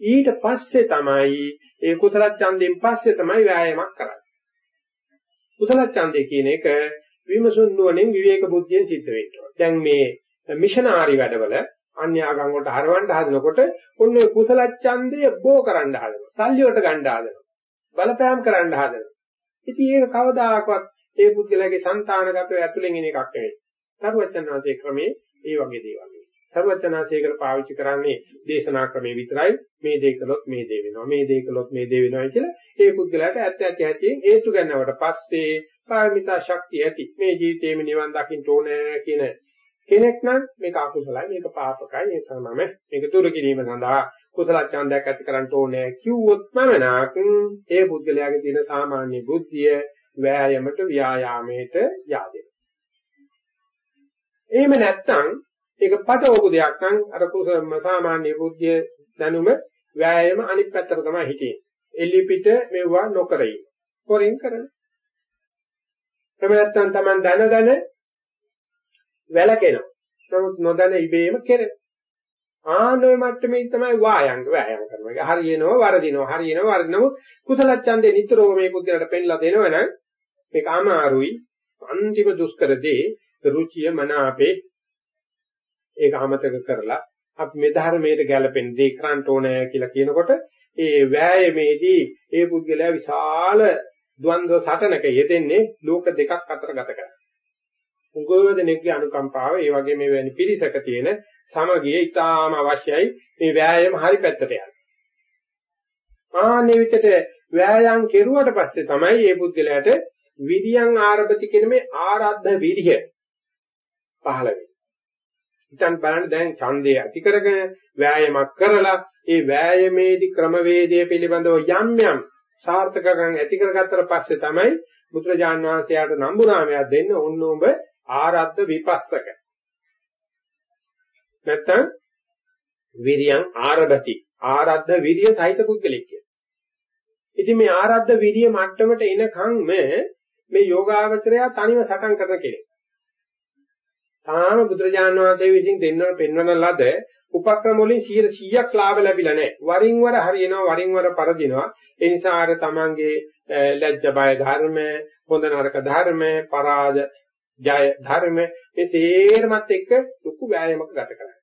Speaker 2: ඊට පස්සේ තමයි ඒ කුසල ඡන්දයෙන් පස්සේ තමයි ව්‍යායාමයක් කරන්නේ. කුසල ඡන්දය කියන එක විමසුන් නුවණින් විවේක බුද්ධියෙන් සිද්ධ වෙනවා. දැන් මේ මිෂනාරි වැඩවල අන්‍ය ආගම් වලට හරවන්න හදනකොට ඔන්න ඔය කුසල ඡන්දය බෝ කරන්න හදනවා. සල්ලි වලට ගන්න හදනවා. බලපෑම් කරන්න හදනවා. ඉතින් ඒක කවදාකවත් ඒ පුද්ගලයාගේ సంతానගතව ඇතුලෙන් එන එකක් නෙවෙයි. සරුවචන වාසේ ක්‍රමේ ඒ වගේ දේවල්. සරුවචනාංශයකට පාවිච්චි කරන්නේ දේශනා ක්‍රමේ විතරයි. මේ දේ කළොත් මේ දේ වෙනවා. මේ දේ කළොත් මේ දේ වෙනවා කියලා ඒ පුද්ගලයාට ඇත්ත ඇති ඇතියෙන් හේතු ගන්නවට පස්සේ පාරමිතා ශක්තිය ඇති. මේ ජීවිතේම නිවන් දකින්න ඕනේ කියන කෙනෙක් නම් මේක අකුසලයි මේක පාපකයි ඒ සමම මේක දුරු කිරීම සඳහා කුසල ඡන්දයක් ඇති කරන්න ඕනේ කිව්වොත් මනනක් ඒ පුද්ගලයාගේ තියෙන සාමාන්‍ය බුද්ධිය වෑයමට ව්‍යායාමයට yaadේ. එහෙම නැත්නම් ඒක පටවපු දෙයක් නම් අර කුසල සාමාන්‍ය බුද්ධිය දැනුම වෑයම අනිත් පැත්තට තමයි හිටියේ. එලි පිට මෙවුවා නොකරයි. හොරෙන් කරන. එහෙම නැත්නම් Taman දන දන වැළකෙනවා. නමුත් නොදැන ඉබේම කෙරෙන. ආනෝය මට්ටමේ තමයි වායංග වෑයම් කරනවා. ඒක හරියනවා වරදිනවා හරියනවා වරදිනමු කුසල ඡන්දේ නිතරම මේ බුද්ධියට පෙන්ලා දෙනවනම් මේක අමාරුයි. අන්තිම දුෂ්කර දේ රුචිය මන අපේ ඒක අමතක කරලා අපි මේ ධර්මයට ගැලපෙන දේ කරන්න ඕනේ කියලා කියනකොට ඒ වෑයමේදී ඒ පුද්ගලයා විශාල ද්වන්ද්ව සටනක යෙදෙන්නේ ලෝක දෙකක් අතර ගත කරනවා. උගෝදෙනෙක්ගේ අනුකම්පාව ඒ වගේ මේ වැනි පිරිසක තියෙන සමගිය ඉතාම අවශ්‍යයි මේ වෑයම හරි පැත්තට යන්න. ආන්නේ විදිහට වෑයම් කෙරුවට පස්සේ තමයි මේ පුද්ගලයාට විරියං ආරභති කියන මේ ආරද්ධ විරිය පහළ වෙන්නේ. ඉතින් බලන්න දැන් ඡන්දය ඇති කරගෙන වෑයමක් කරලා ඒ වෑයමේදී ක්‍රමවේදය පිළිබඳව යම් යම් සාර්ථකකම් ඇති කරගත්තට පස්සේ තමයි බුදුරජාන් වහන්සේට නම්බුනාමයක් දෙන්න ඕන ඔබ ආරද්ධ විපස්සක නැත්තම් විරියං ආරභති ආරද්ධ විරිය සහිත පුද්ගලෙක් කියලා. ඉතින් මේ ආරද්ධ විරිය මට්ටමට එනකන් මේ යෝගාවචරය තනිව සටන් කරන කෙනෙක්. තාම බුදුරජාණන් වහන්සේ විසින් දෙන්නව පෙන්වන ලද උපක්‍රම වලින් 100ක් ලාභ ලැබිලා නැහැ. වරින් වර හරියනවා වරින් වර පරදිනවා. ඒ නිසා අර තමන්ගේ ලැජ්ජ බය ධර්ම, හොඳ නරක ධර්ම, පරාජ ජය ධර්ම මේ සේරමත් එක්ක ලොකු වෑයමක් ගත කරනවා.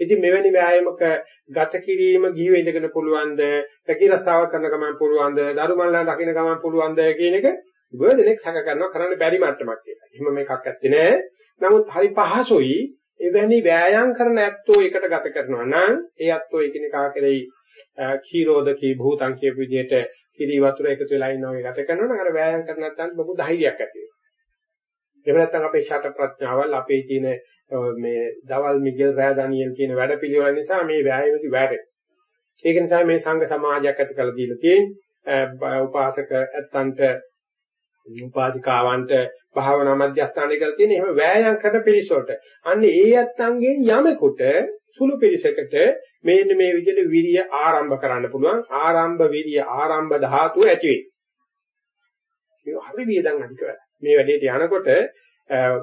Speaker 2: ඉතින් මෙවැනි ව්‍යායාමක ගත කිරීම ගිහිව ඉඳගෙන පුළුවන්ද, පැකිරසාව කරන ගමන් පුළුවන්ද, දරුමල්ලා දකින්න ගමන් පුළුවන්ද කියන එක ගොඩනෙක් සැක කරනවා කරන්න බැරි මට්ටමක් කියලා. එහෙම මේකක් ඇත්තේ නෑ. නමුත් හරි පහසුයි එවැනි ව්‍යායාම් කරන ඇත්තෝ එකට ගත කරනවා නම් ඒ ඇත්තෝ එකිනෙකා කෙරෙහි ක්ෂීරෝධකී භූතං කියපු විදිහට කිරි වතුර එකතු වෙලා ඉන්නවා වගේ ගත කරනවා නම් අර ව්‍යායාම් කරන නැත්නම් ලොකු ධෛර්යයක් ඇති වෙනවා. එහෙම නැත්නම් අපේ ෂට ප්‍රඥාවල් අපේ තියෙන මේ දවල් මිගෙල් රෑ දානියෙල් කියන වැඩ පිළිවෙල නිසා මේ ව්‍යායාමෙදි වැරෙනවා. ඒක නිසා මේ සංඝ සමාජයක් ඇති කරලා දීලා තියෙන්නේ උපාසක ඇත්තන්ට උපාධිකාවන්ට භාවනා මධ්‍යස්ථානය කරලා තියෙන එහෙම වෑයම් කරන පිරිසොට. අන්න ඒ ඇත්තන්ගෙන් යමෙකුට සුළු පිරිසකට මේන්න මේ විදිහට විරිය ආරම්භ කරන්න පුළුවන්. ආරම්භ විරිය ආරම්භ ධාතුව ඇති වෙයි. මේ හරි වියදම් අධික වැඩ. මේ වැඩේට යනකොට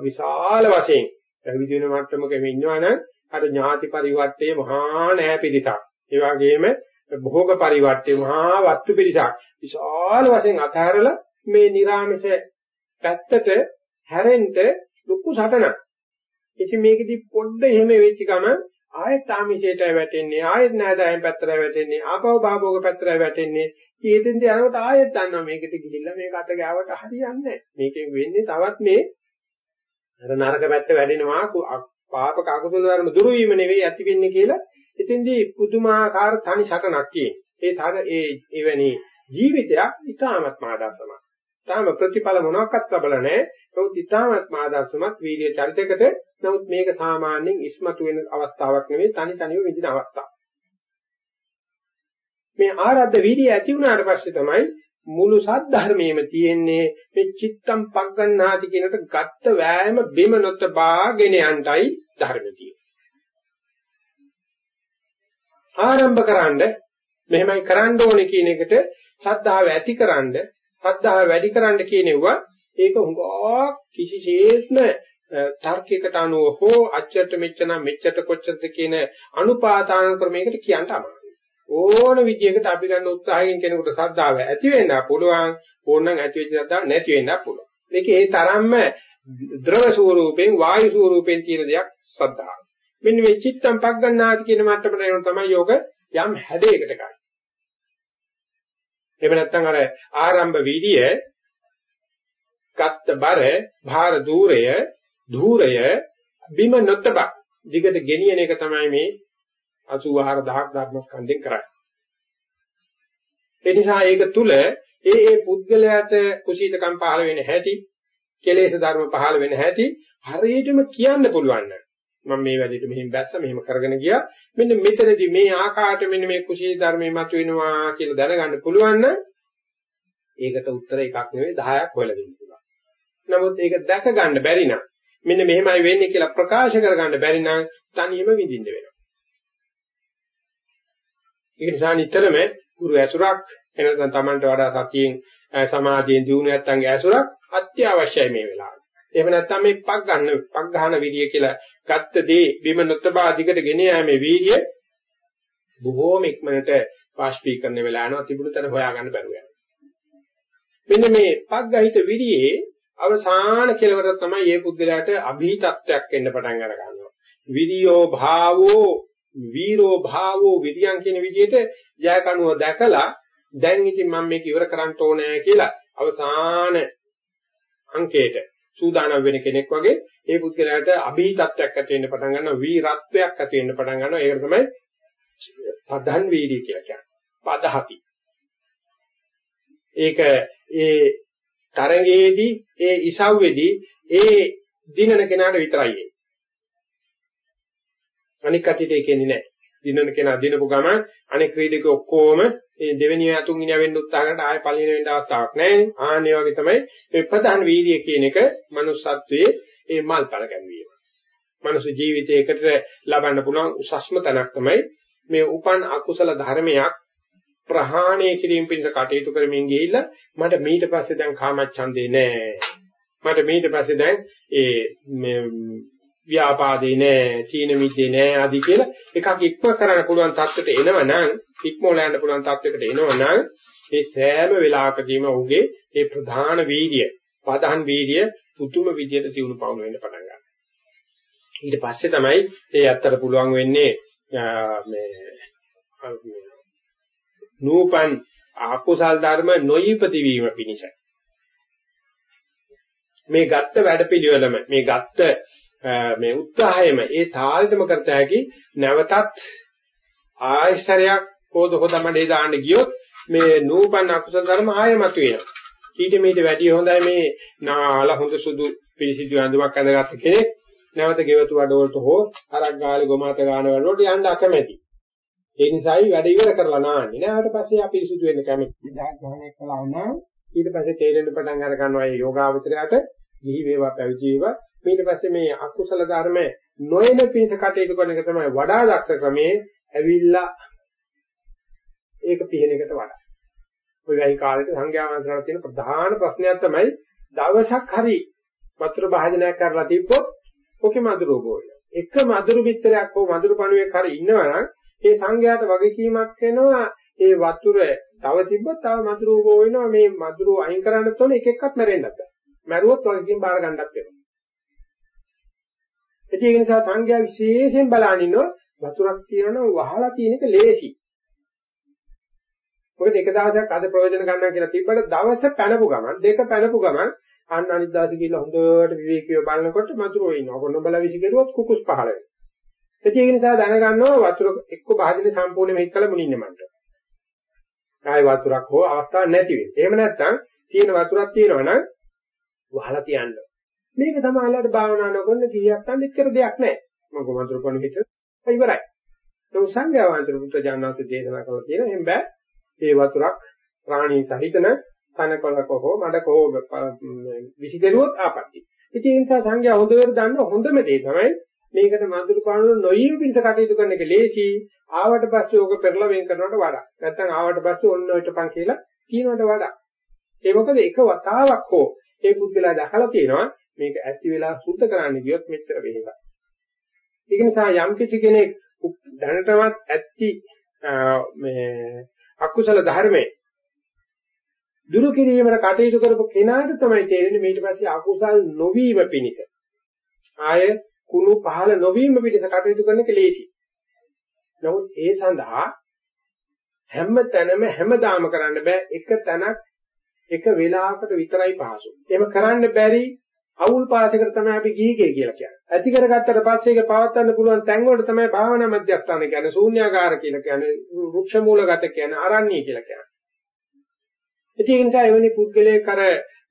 Speaker 2: විශාල වශයෙන් විදි වෙන මට්ටමක මේ ඉන්නවනම් අර ඥාති පරිවර්තයේ මහා නෑ පිළිසක්. ඒ වගේම භෝග පරිවර්තයේ මහා වස්තු පිළිසක්. විශාල වශයෙන් අතහැරලා මේ නිර්ාමස පැත්තට හැරෙන්න ලොකු සටනක්. ඉතින් මේකෙදි පොඩ්ඩ එහෙම වෙච්ච ගම ආයෙත් ආමිෂයට වැටෙන්නේ ආයෙත් නෑදෑයන් පැත්තට වැටෙන්නේ ආපහු භාභෝග පැත්තට වැටෙන්නේ ඊටෙන්ද යනකොට ආයෙත් දන්නවා මේකට ගිහිල්ලා මේක අත ගාවට හරියන්නේ නැහැ මේකෙන් වෙන්නේ තවත් මේ අර නරක පැත්ත වැඩෙනවා පාප කකුසල ධර්ම දුරු වීම නෙවෙයි ඇති වෙන්නේ කියලා එතෙන්දී පුදුමාකාර තනි සටනක් තියෙන. ඒ තර ඒ එවැනි ජීවිතයක් ඉතාමත් මාදාසමක්. තාම ප්‍රතිඵල මොනවාක්වත් ලැබලා නැහැ. නමුත් ඊටමත් ආදර්ශමත් වීර්ය චරිතයකට නමුත් මේක සාමාන්‍යයෙන් ඉස්මතු වෙන අවස්ථාවක් නෙවෙයි තනි තනිව විඳින අවස්ථාවක්. මේ ආරද්ධ වීර්ය ඇති වුණාට පස්සේ තමයි මුළු සද්ධර්මයේම තියෙන්නේ මේ චිත්තම් පග්ගණ්ණාති කියනට ගත්ත වෑයම බිම නොතබාගෙන යන්ටයි ධර්මතිය. ආරම්භ කරන්න මෙහෙමයි කරන්න ඕනේ කියන එකට ශ්‍රද්ධාව ඇතිකරනද ශ්‍රද්ධාව වැඩි කරන්න කියනෙවුවා ඒක හුඟා කිසිසේත්ම තර්කයකට අනුව හෝ අච්චට මෙච්චන මෙච්චට කොච්චරද කියන අනුපාතාන ක්‍රමයකට කියන්න අමාරුයි. ඕන විදියකට අපි ගන්න උත්සාහයෙන් කෙනෙකුට ශ්‍රද්ධාව ඇති වෙන්න පුළුවන් ඕනනම් ඇති වෙච්ච ශ්‍රද්ධාව නැති වෙන්න පුළුවන්. මේක ඒ තරම්ම ද්‍රව ස්වරූපෙන් වායු ස්වරූපෙන් තියෙන දෙයක් ශ්‍රද්ධාව. මෙන්න මේ චිත්තම් පග්ගණ්ණාති කියන මට්ටමට එන තමයි යෝග යම් හැඩයකට ගන්න. එහෙම නැත්නම් අර ආරම්භ වීර්ය ගත්ත බර භාර දූරය ධූරය බිම නොතබ දිගට ගෙනියන එක තමයි මේ 84000ක් ධර්මස්කන්ධෙන් කරන්නේ. ඒ නිසා ඒක තුල ඒ ඒ පුද්ගලයාට කුසීතකම් පහළ වෙන හැටි, කෙලෙස් ධර්ම පහළ වෙන හැටි හරියටම කියන්න පුළුවන් මම මේ වැඩේට මෙහෙම බැස්ස මෙහෙම කරගෙන ගියා මෙන්න මෙතනදී මේ ආකාරයට මෙන්න මේ කුසී ධර්මයේ මත වෙනවා කියලා දැනගන්න පුළුවන් නම් ඒකට උත්තර එකක් නෙවෙයි 10ක් හොයලා දෙන්න පුළුවන්. නමුත් ඒක දැක ගන්න බැරි නම් මෙන්න මෙහෙමයි වෙන්නේ කියලා ප්‍රකාශ කර ගන්න බැරි නම් තනියම විඳින්න වෙනවා. ඒ නිසා නිතරම ගුරු ඇසුරක් එනනම් Tamanට වඩා සතියෙන් සමාධියෙන් දිනු නැත්තන්ගේ ඇසුරක් අත්‍යවශ්‍යයි මේ වෙලාවේ. එහෙම නැත්නම් මේ පක් ගන්න පක් ගන්න විදිය කියලා ගත්ත දේ බිම නොතබා දිගට ගෙන යෑමේ වීර්ය බොහෝම ඉක්මනට වාෂ්පීකරණ වෙලා යනවා තිබුණු තැන හොයාගන්න බැරුව යනවා. මෙන්න මේ පග්ගහිත විරියේ අවසාන කෙලවර තමයි මේ පුද්ගලයාට અભීතත්වයක් එන්න පටන් අර ගන්නවා. විරියෝ භාවෝ වීරෝ භාවෝ විරියන් කියන විදිහට ජයකණුව දැකලා දැන් ඉතින් මම මේක ඉවර කරන්න ඕනේ කියලා අවසාන අංකයට සූදානම් වෙන කෙනෙක් වගේ ඒ පුද්ගලයාට අභීතත්වයක් ඇති වෙන්න පටන් ගන්නවා වීරත්වයක් ඇති වෙන්න පටන් ගන්නවා. ඒකට තමයි පදන් වීර්ය කියලා කියන්නේ. පදහති. ඒක ඒ තරඟයේදී ඒ ඉසව්වේදී ඒ දිනන කෙනාට විතරයි. ඒ. අනික් කටිට ඒ කියන්නේ නැහැ. දිනන කෙනා දිනපු ගමන් අනෙක් ක්‍රීඩක ඔක්කොම මේ දෙවෙනි තුන් වෙනි වෙන්න උත්සාහ කරනට ආයෙ පළවෙනි වෙන්න අවස්ථාවක් නැහැ. ආන්නේ වගේ තමයි මේ ප්‍රධාන වීර්ය කියන එක manussත්වයේ ඒ මල්පල ගැන්වීම. මනුෂ්‍ය ජීවිතයකට ලබන්න පුළුවන් උසස්ම තැනක් තමයි මේ උපන් අකුසල ධර්මයක් ප්‍රහාණය කිරීම පිණිස කටයුතු කරමින් ගිහිල්ලා මට මීට පස්සේ දැන් කාමච්ඡන්දේ නෑ. මට මීට පස්සේ දැන් ඒ ව්‍යාපාදේ නෑ, තීන මිද්දේ නෑ ආදි කියලා එකක් ඉක්ම කරන්න පුළුවන් තත්ත්වයට එනවනම් ඉක්මවල යන්න පුළුවන් තත්ත්වයකට එනවනම් ඒ සෑම වෙලාවකදීම ඔහුගේ ඒ ප්‍රධාන වීර්ය, පදහන් වීර්ය පුතුම විදියට දිනු පවුන වෙන්න පටන් ගන්නවා. ඊට පස්සේ තමයි ඒ ඇත්තට පුළුවන් වෙන්නේ මේ නූපන් අකුසල් ධර්ම නොයිපති වීම පිණිස මේ ගත්ත වැඩපිළිවෙලම මේ ගත්ත මේ උත්සාහයම ඒ තාලෙටම කරත හැකි නැවතත් ආයශරයක් හොද හොදමඩේ දාන්න ගියොත් මේ නූපන් අකුසල ධර්ම ආයෙ මතුවෙනවා. ඊට මේට වැඩි හොඳයි මේ නාල හොඳ සුදු පිළිසිදු ඇඳුමක් ඇඳගත්ත කෙනෙක් නැවත ගෙවතු වඩවලට හෝ අරක් ගාලේ ගොමාත ගාන වලට යන්න අකමැති. ඒ නිසායි වැඩ ඉවර කරලා නාන්නේ. නෑවට පස්සේ අපි පිළිසිදු වෙන්න කැමති. විදහාක් ග්‍රහණය කළා නම් ඊට පස්සේ තේරෙන්න පටන් අර ගන්නවා මේ යෝගාවචරයට ගිහි වේවා පැවිදි වේවා ඊට පස්සේ මේ අකුසල ධර්ම නොයන පිට කටයුතු කරන එක තමයි වඩා දක්ෂ ක්‍රමයේ ඇවිල්ලා ඒක පිහින එකට වඩා. ඔය වෙයි කාලේට සංඥා වන්දනාවට තියෙන ප්‍රධාන ප්‍රශ්නයක් තමයි දවසක් හරි වතුර භාජනයක් කරලා තිබ්බොත් ඔකේ මදුරු ගෝල. එක මදුරු පිටරයක් හෝ මදුරු පණුවෙක් හරි ඉන්නවනම් ඒ සංඝයාට වගකීමක් වෙනවා ඒ වතුර තව තිබ්බොත් තව මදුරු ගෝ වෙනවා මේ මදුරු අයින් කරන්න තෝනේ එක එකක්වත් මැරෙන්නත් බෑ. මැරුවොත් වගකීම් බාර ගන්නත් වෙනවා. ඒ නිසා සංඥා විශේෂයෙන් බලනිනෝ වතුරක් තියෙනවා වහලා තියෙන එක ලේසි. මොකද එක දවසක් අද ප්‍රයෝජන ගන්නවා කියලා තිබ්බට දවස පැනපු ගමන් දෙක පැනපු ගමන් අන්න අනිත් දවසේ ගිහලා හොඳට විවේකීව බලනකොට මතුරෝ ඉන්නවා. කොන්න බල විසිකරුවොත් කුකුස් පහළ වෙනවා. ඒක නිසා දැනගන්නවා වතුර එක්ක භාජනේ සම්පූර්ණයෙන්ම හිට කළ මුනින්න මන්ට. ආයි වතුරක් හෝ අවස්ථාවක් නැති වෙන්නේ. එහෙම නැත්නම් තියෙන වතුරක් තියෙනවා නම් වහලා තියන්න. මේක තමයි භාවනා නොකරන කීයක් තන් එච්චර දෙයක් නැහැ. මම කොමන්තර කොන හිත ඉවරයි. ඒ සංඥාවන්තර පුත්‍ර ජානනාත දේශනා කළා කියන එහෙම බෑ. ඒ වතුරක් ප්‍රාණී සහිතන තනකොළක හෝ මඩක හෝ විසිදෙරුවොත් ආපත්‍ය. ඉතින් ඒ නිසා සංඥා හොඳට දන්න හොඳම දේ තමයි මේකට මధుර පාණු නොයීම පිණිස කටයුතු කරන එක ලේසි. ආවට පස්සේ ඕක පෙරලා වෙන් කරනවට වඩා. නැත්නම් ආවට පස්සේ ඔන්න ඔයටපන් කියලා කියනවට වඩා. ඒ මොකද එක වතාවක් හෝ ඒ පුද්ගලයා දැකලා තියෙනවා මේක ඇති වෙලා සුද්ධ කරන්න ගියොත් මෙච්චර වෙහෙසක්. ඒක නිසා යම් කිසි කෙනෙක් දැනටවත් ඇත්ති මේ අකුසල ධර්මයේ දුරු කිරීමකට කටයුතු කරපු කෙනාට තමයි තේරෙන්නේ ඊට පස්සේ අකුසල් නොවීම පිණිස ආය කුණු පහළ නොවීම පිණිස කටයුතු කරන එක ලේසි. නමුත් ඒ සඳහා හැම තැනම හැමදාම කරන්න බෑ එක තැනක් එක වෙලාවකට විතරයි පහසු. එහෙම කරන්න බැරි අවුල් පාසයකට තමයි අපි ගිහිගේ කියලා කියන්නේ. ඇති කරගත්තට පස්සේ ඒක පවත්වන්න පුළුවන් තැන් වලට තමයි භාවනා මධ්‍යස්ථාන කියන්නේ. ශූන්‍යාකාර කියලා කියන්නේ. වෘක්ෂ මූලගත කියන්නේ. අරණ්‍ය කියලා කියන්නේ. ඒ නිසා එවැනි පුද්ගලයෙක් අර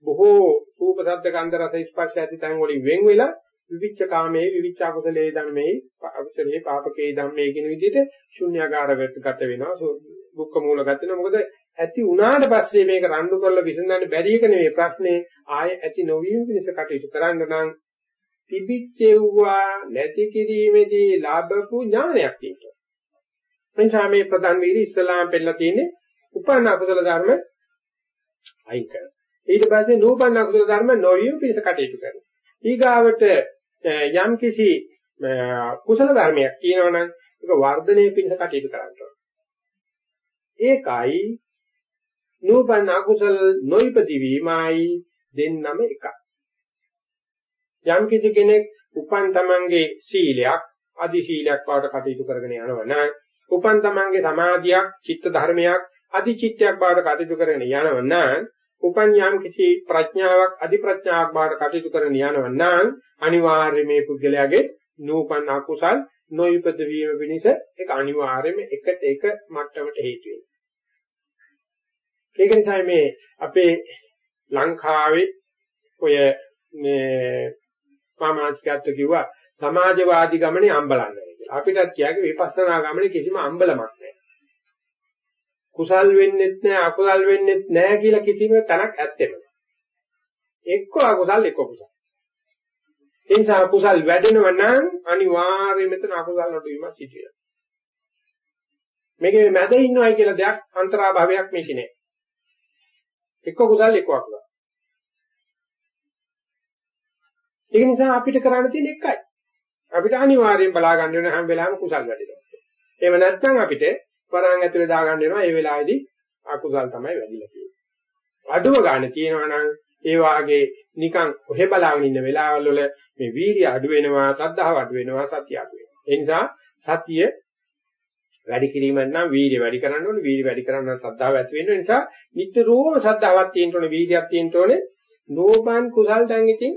Speaker 2: බොහෝ රූප ශබ්ද ගන්ධ රස ස්පර්ශ ඇති තැන් වලින් වෙන් වෙලා විවිච්ඡ කාමයේ විවිච්ඡ අකුසලයේ ධර්මයේ අකුසලයේ පාපකේ ධම්මයේ කියන විදිහට ශුන්‍යාකාරවට ගත වෙනවා. දුක්ඛ මූලගත වෙනවා. මොකද ඇති වුණාට පස්සේ මේක රණ්ඩු කරලා විසඳන්න බැරි එක නෙවෙයි ප්‍රශ්නේ ආයේ ඇති නොවීම පිණිස කටයුතු කරන්න නම් තිබිච්චෙව්වා නැති කිරීමේදී ලාභපු ඥානයක් තියෙනවා. එනිසා මේ ප්‍රධාන වීර්ය ඉස්ලාම් පෙන්නලා තියෙන්නේ උපන්න අකුසල ධර්ම අයින් කරන. ඊට පස්සේ නූපන්න අකුසල ධර්ම නොවීම පිණිස කටයුතු කරනවා. ඊගාවට යම් කිසි කුසල ධර්මයක් කියනවනම් ඒක වර්ධනයේ පිණිස කටයුතු කරනවා. ඒකයි නූපන්න අකුසල නොයිපදි වීමයි දෙන්නම එකයි. යම් කිසි කෙනෙක් උපන් තමන්ගේ සීලයක් අදි සීලයක් බවට කටයුතු කරගෙන යනවනම් උපන් තමන්ගේ සමාධියක් චිත්ත ධර්මයක් අදි චිත්තයක් බවට කටයුතු කරගෙන යනවනම් උපන් යම් කිසි ප්‍රඥාවක් අදි ප්‍රඥාවක් බවට කටයුතු කරගෙන යනවනම් අනිවාර්යයෙන් මේ පුද්ගලයාගේ නූපන් අකුසල් නොයිපද වීම පිණිස ඒක අනිවාර්යයෙන්ම එකට එක මට්ටමට හේතු වෙනවා. ඒක නිසා මේ අපේ ලංකාවේ ඔය මේ සමාජිකත්ව කිව්වා සමාජවාදී ගමනේ අම්බලන්නේ කියලා. අපිටත් කියාගේ විපස්සනා ගමනේ කිසිම අම්බලමක් නැහැ. කුසල් වෙන්නෙත් නැහැ අකුසල් වෙන්නෙත් නැහැ කියලා කිසිම තැනක් ඇත්තෙම නැහැ. එක්ක අකුසල් එක්ක කුසල්. ඒ නිසා කුසල් වැඩෙනව නම් අනිවාර්යයෙන් මෙතන අකුසල් වලට වීම සිදු වෙනවා. මේකේ මැද ඉන්නවයි කියලා දෙයක් අන්තරාභාවයක් මේකේ නෑ. එක්ක කුසල් එක්ක අකුසල්. ඒක නිසා අපිට කරන්න තියෙන එකයි. අපිට අනිවාර්යෙන් බලා ගන්න වෙන හැම වෙලාවෙම කුසල් වැඩිලා. එහෙම නැත්නම් අපිට වරන් ඇතුලේ දා ගන්න වෙනවා ඒ වෙලාවේදී අකුසල් තමයි වැඩිලා තියෙන්නේ. අඩුව ගන්න තියෙනවා නම් ඒ වාගේ නිකන් කොහෙ බලාගෙන ඉන්න වෙලාවල් වල මේ වීර්ය අඩු වෙනවා, ශ්‍රද්ධාව අඩු වෙනවා, සතිය අඩු වෙනවා. ඒ නිසා සතිය වැඩි කිරීමෙන් නම් වීර්ය වැඩි කරන්න ඕනේ. වීර්ය වැඩි කරන්න නම් ශ්‍රද්ධාව ඇති වෙන්න නිසා නිතරම ශ්‍රද්ධාවක් තියෙන්න ඕනේ, වීර්යයක් තියෙන්න ඕනේ. නෝබන් කුසල් දැන් ඉතින්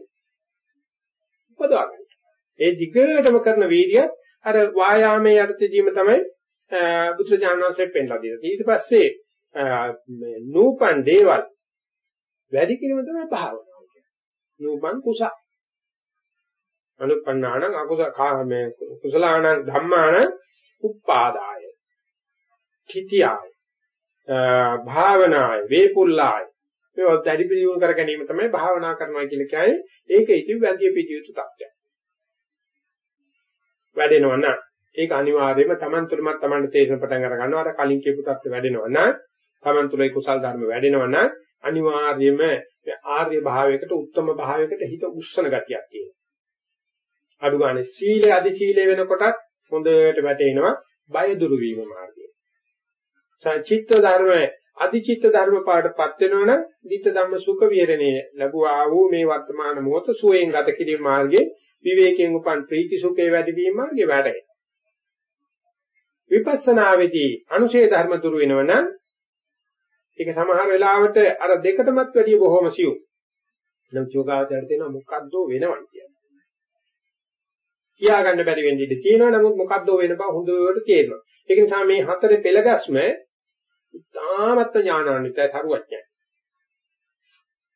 Speaker 2: උපදවා ගන්න. ඒ දිගටම කරන වීර්යයත් අර වායාමයේ යටතේදීම තමයි බුදුජානනාංශයෙන් පෙන්ලා දෙන්නේ. ඊට පස්සේ මේ නූපන් දේවල් වැඩි කිරීම තමයි භාවනාව කියන්නේ. නූපන් කුසල. අනුපන්නාන අකුසල කාමේ කුසලාන ධම්මාන උප්පාදාය. කිතියයි. භාවනාය වේපුල්ලාය. මේවා දැඩි පිළිවෙල කර ගැනීම තමයි භාවනා කරනවා කියලා කියන්නේ. ඒක ඉතින් වැදිය පිටිය යුතු තත්ත්වයක්. වැඩෙනවා නම් ඒක අනිවාර්යයෙන්ම Taman තුළමත් Tamanට තේරෙන පටන් අර ගන්නවා. අර කලින් කියපු තත්ත්ව වැඩෙනවා නම් Taman තුළේ කුසල් ධර්ම වැඩෙනවා නම් අනිවාර්යයෙන්ම ආර්ය භාවයකට උත්තම භාවයකට හිත උස්සන ගතියක් තියෙනවා. අඩු ගන්න සීලය අධි සීලය වෙනකොටත් හොඳට වැටෙනවා බය දුරු වීම මාර්ගය. සචිත්ත ධර්ම අධිචිත්ත ධර්ම පාඩපත් වෙනවනම් ditta ධම්ම සුඛ විහරණේ ලැබුවා වූ මේ වර්තමාන මොහොත සුවයෙන් ගත කිරීම මාර්ගයේ විවේකයෙන් උපන් ප්‍රීති සුඛේ වැඩි වීම මාර්ගයේ වැඩේ. විපස්සනාවේදී අනුශේ ධර්ම දුරු වෙනවනම් ඒක සමහර වෙලාවට අර දෙකටමත් වැඩිය බොහොම සියුම්. නම් යෝගාවචරයට තියෙන මොකද්ද වෙනවන්නේ කියන්නේ. කියා ගන්න බැරි වෙන්න ඉඩ තියෙනවා. නමුත් මොකද්ද වෙන බව හොඳට තේරෙනවා. ඒක නිසා මේ හතරේ පෙළගස්ම ඉතාමත්ම ඥානාන්විතයි හරුවඥයි.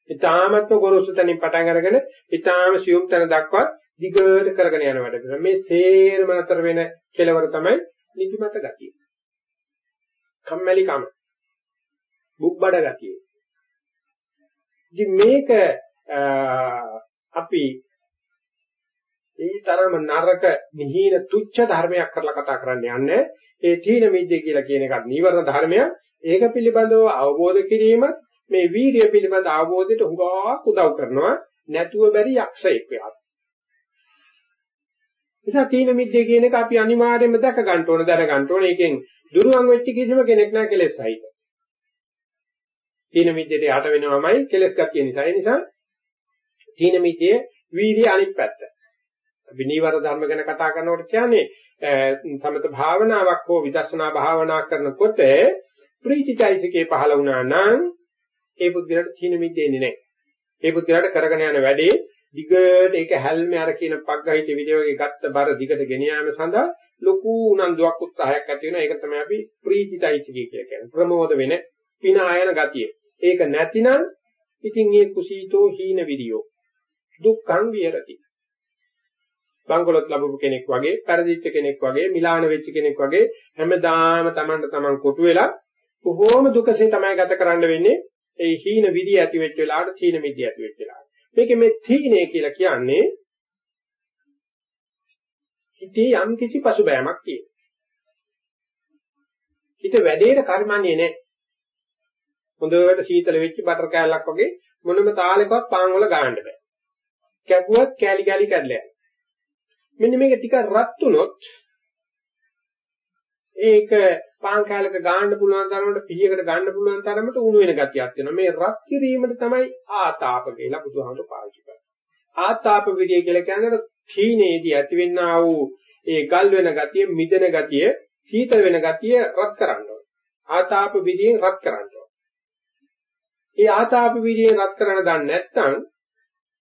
Speaker 2: ඉතාමත්ම ගොරෝසු තැනින් පටන් අරගෙන ඉතාම සියුම් තැන දක්වා දිගට කරගෙන යන වැඩ කරනවා. මේ සේරම අතර වෙන කෙලවර තමයි නිදිමත ගතිය. කම්මැලි කම. බුබ්බඩ ගතිය. ඉතින් මේක අපි ඒ තරම නරක නිහීන තුච්ච ධර්මයක් කරලා කතා කරන්න යන්නේ. ඒ තීන මිද්දේ කියලා කියන එකත් නීවරණ ධර්මයක්. ඒක පිළිබඳව අවබෝධ කිරීම මේ වීර්ය පිළිබඳ අවබෝධයට හුඟක් උදව් කරනවා. නැතුව බැරි යක්ෂයෙක් වෙනවා නිසා තීන මිද්දේ කියන එක අපි අනිවාර්යයෙන්ම දැක ගන්න ඕන දැන ගන්න ඕන. ඒකෙන් දුරුවන් වෙච්ච කිසිම කෙනෙක් නැහැ කෙලෙස් සහිත. තීන මිද්දේට යට වෙනවමයි කෙලෙස් ගතිය නිසා. ඒ නිසා තීන මිද්දේ වීර්ය අනිත් පැත්ත. අපි නීවර ධර්ම ගැන කතා කරනකොට කියන්නේ සමත භාවනාවක් හෝ විදර්ශනා භාවනා කරනකොට ප්‍රීතිචෛසිකේ පහළ වුණා නම් ඒ බුද්ධියට තීන මිද්දේන්නේ නැහැ. ඒ බුද්ධියට කරගෙන යන වැඩේ දිගට ඒක හැල්මේ අර කියන පග්ගහිත විදේවගේ ගත්ත බර දිගට ගෙන යාම සඳහා ලොකු උනන්දුවක් උත්සාහයක් ඇති වෙනවා. ඒක තමයි අපි ප්‍රීතිචෛසිකේ කියලා කියන්නේ. ප්‍රමෝද වෙන පින ආයන ගතිය. ඒක නැතිනම් ඉතින් මේ කුසීතෝ හීන විරියෝ දුක්ඛං විහෙරති. බංගලොත් ලැබපු කෙනෙක් වගේ, පරිදිච්ච කෙනෙක් වගේ, මිලාන වෙච්ච කෙනෙක් වගේ හැමදාම Tamanට Taman කොටු වෙලා බොහෝම දුකසේ තමයි ගත කරන්න වෙන්නේ. ඒ හීන විදිය ඇති වෙච්ච වෙලාවට තීන මිදිය ඇති වෙච්ච වෙලාවට. මේකේ මේ තීනේ කියලා කියන්නේ හිතේ යම් කිසි පසුබෑමක් තියෙනවා. හිත වැඩේට කර්මන්නේ නැහැ. හොඳට සීතල වෙච්ච බටර් කෑල්ලක් වගේ මොනම තාලයකවත් පාන් වල ගන්න බෑ. කැපුවත් කෑලි කෑලි කැඩලා යනවා. මෙන්න මේක ටිකක් රත් වුණොත් ඒක පාන් කෑල්ලක ගන්න පුළුවන් තරමට පිළියකට ගන්න පුළුවන් තරමට උණු වෙන ගතියක් වෙනවා. මේ රත් කිරීමට තමයි ආතාප කියලා බුදුහාමුදුරු පාවිච්චි කරන්නේ. ආතාප විදිය කියලා කියන්නේ තීනේදී ඇතිවෙනා වූ ඒ ගල් වෙන ගතිය, මිදෙන ගතිය, සීතල වෙන ගතිය රත් කරන්න ඕනේ. ආතාප විදියෙන් රත් කරන්න ඕනේ. ඒ ආතාප විදියෙන් රත් කරන්න දන්නේ නැත්නම්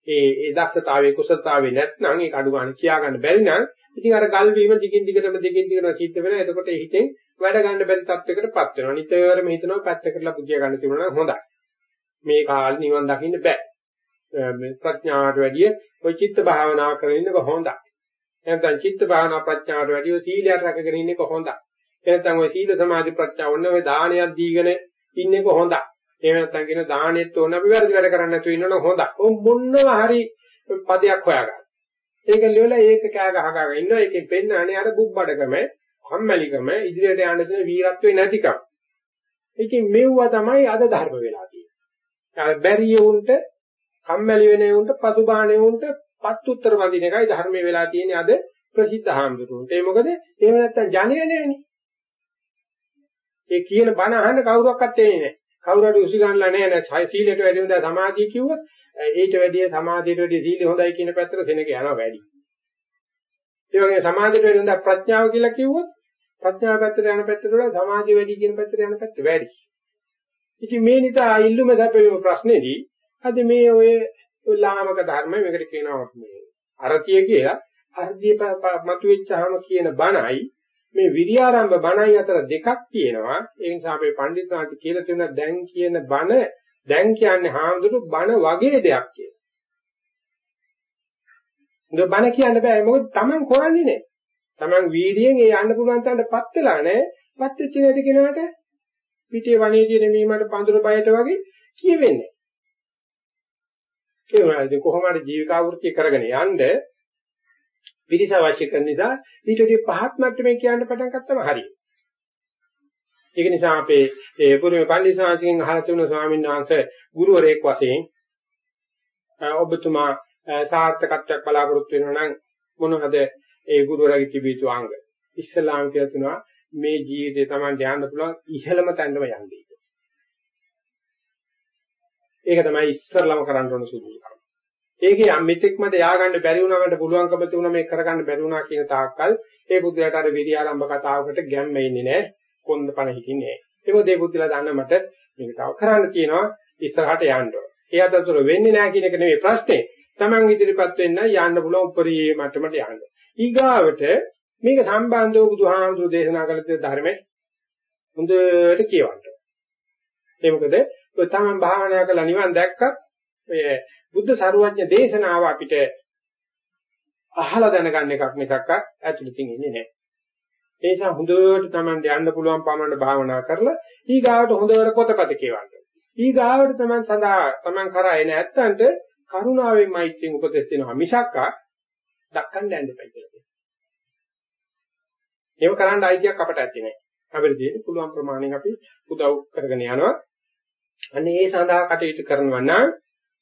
Speaker 2: ඒ ඒ දක්ෂතාවයේ කුසලතාවයේ නැත්නම් ඒක අඩු ගන්න කියා ගන්න බැරි නම් ඉතින් අර ගල් වීම දිගින් දිගටම දිගින් දිගටම සිද්ධ වෙනවා. එතකොට ඒ හිතෙන් වැඩ ගන්න බැරි තත්යකටපත් වෙනවා. නිතරම හිතනවා පැත්තකටලා පුදිය ගන්න තිබුණා නම් හොඳයි. මේ කාලේ නිවන් දකින්න බෑ. මේ ප්‍රඥාවට වැඩිය ඔය චිත්ත භාවනාව කරගෙන ඉන්නක හොඳයි. නැත්නම් චිත්ත භාවනා ප්‍රඥාවට වැඩිය සීලයට රැකගෙන ඉන්නක හොඳයි. නැත්නම් ඔය සීල සමාධි ප්‍රඥා ඔන්න ඔය දානයක් දීගෙන ඉන්නක හොඳයි. එහෙම නැත්නම් කියන දානෙත් ඕන අපි වැරදි වැඩ කරන්නේ නැතුව ඉන්නවනම් හොඳයි. ඔය මොනවා හරි පදයක් හොයාගන්න. ඒක ලියලා ඒක කෑ ගහ ගහ ඉන්නවා. ඒකෙන් පෙන්නන්නේ අර බුබ්බඩකම, කම්මැලිකම, ඉදිරියට යන්න දෙන වීරත්වේ නැතිකම. ඉතින් මෙව්වා තමයි අද ධර්ම වෙලා තියෙන්නේ. බැරිය උන්ට, කම්මැලි වෙන උන්ට, පසුබාහනේ උන්ට පත් උත්තර වදින එකයි ධර්මයේ වෙලා තියෙන්නේ අද ප්‍රසිද්ධ හාමුදුරුවන්ට. ඒ මොකද එහෙම නැත්නම් ජනය නෑනේ. ඒ කියන බණ අහන්න කවුරක්වත් එන්නේ නෑ. කවුරු හරි උසි ගන්නලා නැහැ නෑ සීලයට වැඩි හොඳ සමාධිය කිව්වොත් ඊට වැඩිය සමාධියට වැඩිය සීල හොඳයි කියන පැත්තට සෙනග යනවා වැඩි. ඒ වගේ සමාධියට වැඩිය හොඳ ප්‍රඥාව කියලා කිව්වොත් ප්‍රඥාව පැත්තට යන පැත්තට වඩා සමාධිය වැඩි කියන පැත්තට යන පැත්ත වැඩි. ඉතින් මේ නිසා ඉල්ලුම සැපයීම ප්‍රශ්නේදී අද මේ ඔය ලාමක ධර්ම මේකට කියනවා මේ අරතිය කියලා අර්ධිය මතුවෙච්චාම කියන බණයි මේ විරියාරම්භ බණයි අතර දෙකක් තියෙනවා ඒ නිසා අපේ පඬිතුමාට කියලා තියෙන දැන් කියන බණ දැන් කියන්නේ හාමුදුරු බණ වගේ දෙයක් කියලා. ඒක බණ කියන්න බෑ මොකද Taman කරන්නේ නේ. Taman වීර්යයෙන් ඒ යන්න පුළුවන් තැනටපත් වෙලා නැහැ. පත් වෙච්ච නැති කෙනාට පිටේ වනේ තියෙන මීමට පඳුර බයට වගේ කියවෙන්නේ. ඒ වගේ කොහොම හරි ජීවිකාවෘත්ති කරගෙන යන්න පිරිස අවශ්‍ය කරන නිසා ඊට වඩා පහත් මට්ටමේ කියන්න පටන් ගත්තම හරියි. ඒක නිසා අපේ ඒ පුරුමේ පන්දිසාසිකෙන් අහලා තිබුණ ස්වාමීන් වහන්සේ ගුරුවරයෙක් වශයෙන් ඔබතුමා සාර්ථකත්වයක් බලාපොරොත්තු වෙනවා නම් මොනවද ඒ ගුරුවරයාගේ තිබීතු අංග? ඉස්ලාම් කියලා තුනවා මේ ජීවිතේ Taman යන්න පුළුවන් ඉහළම තැනටම යන්නේ. ඒක තමයි ඉස්සරලම කරන්න ඕන සුදුසුකම. ඒකේ යම් මෙතෙක් මට ය아가න්න බැරි වුණා මට පුළුවන්කම තිබුණා මේක කරගන්න බැරි වුණා කියන තාක්කල් ඒ බුද්ධයාට අර විරියාරම්භ කතාවකට ගැම්ම ඉන්නේ නැහැ කොන්ද පණ හිතින්නේ නැහැ ඒ මොකද ඒ බුද්ධලා දන්න මට මේක තව කරන්න තියෙනවා. ඉස්සරහට යන්න ඕන. ඒ අතරතුර වෙන්නේ නැහැ කියන එක නෙමෙයි ප්‍රශ්නේ. Taman ඉදිරිපත් වෙන්න යන්න පුළුවන් උපරියේ මට්ටමට යන්න. ඊගාවට මේක සම්බන්ධව බුදුහාමුදුරු දේශනා කළ තියෙන ධර්මයේ හොඳට කියවන්න. ඒ මොකද? ඔය තමන් භාවනා කරලා නිවන් දැක්කත් ඔය බුද්ධ සරුවඥ දේශනාව අපිට අහලා දැනගන්න එකක් මිසක් ඇතුළතින් ඉන්නේ නැහැ. ඒ නිසා හොඳට Taman යන්න පුළුවන් පමණට භාවනා කරලා ඊගාවට හොඳට පොතපත කියවන්න. ඊගාවට Taman සදා Taman කරා එන ඇත්තන්ට කරුණාවෙන් මෛත්‍රියෙන් උපදෙස් දෙනවා මිසක් දක්කන්න යන්න එපා කියලා කියනවා. ඒව කරන්න අයිතියක් අපට ඇත්තේ නැහැ. අපිට දෙන්න පුළුවන් ප්‍රමාණයෙන් අපි උදව් කරගෙන යනවා. අනේ ඒ සඳහා කටයුතු කරනවා නම්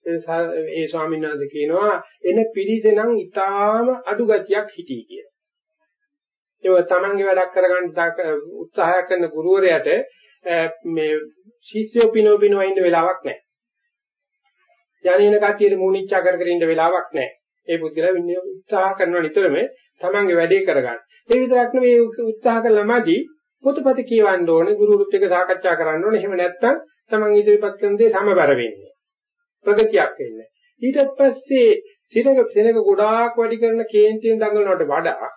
Speaker 2: ඒ ස්වාමීන් වහන්සේ කියනවා එන පිළිසෙනම් ඊටාම අඩු ගතියක් හිටී කියලා. ඒක තමන්ගේ වැඩක් කරගන්න උත්සාහ කරන ගුරුවරයාට මේ ශිෂ්‍යෝ පිනෝ පිනෝ ඉන්න වෙලාවක් නැහැ. යන්නේන කටියේ මූණිච්චා කර කර ඉන්න වෙලාවක් නැහැ. ඒ බුද්ධිලා වින්නේ උත්සාහ කරනවා නිතරම තමන්ගේ වැඩේ කරගන්න. ඒ විතරක් නෙවෙයි උත්සාහ කළාමදි පොතපත කියවන්න ඕනේ, ගුරුවරුත් එක්ක සාකච්ඡා කරන්න ඕනේ. එහෙම නැත්නම් තමන් ඉදිරිපත් කරන දේ සමබර වෙන්නේ. ප්‍රගතියක් වෙන්නේ. ඊට පස්සේ සිනක සිනක ගොඩාක් වැඩි කරන කේන්තියෙන් දඟලනවට වඩා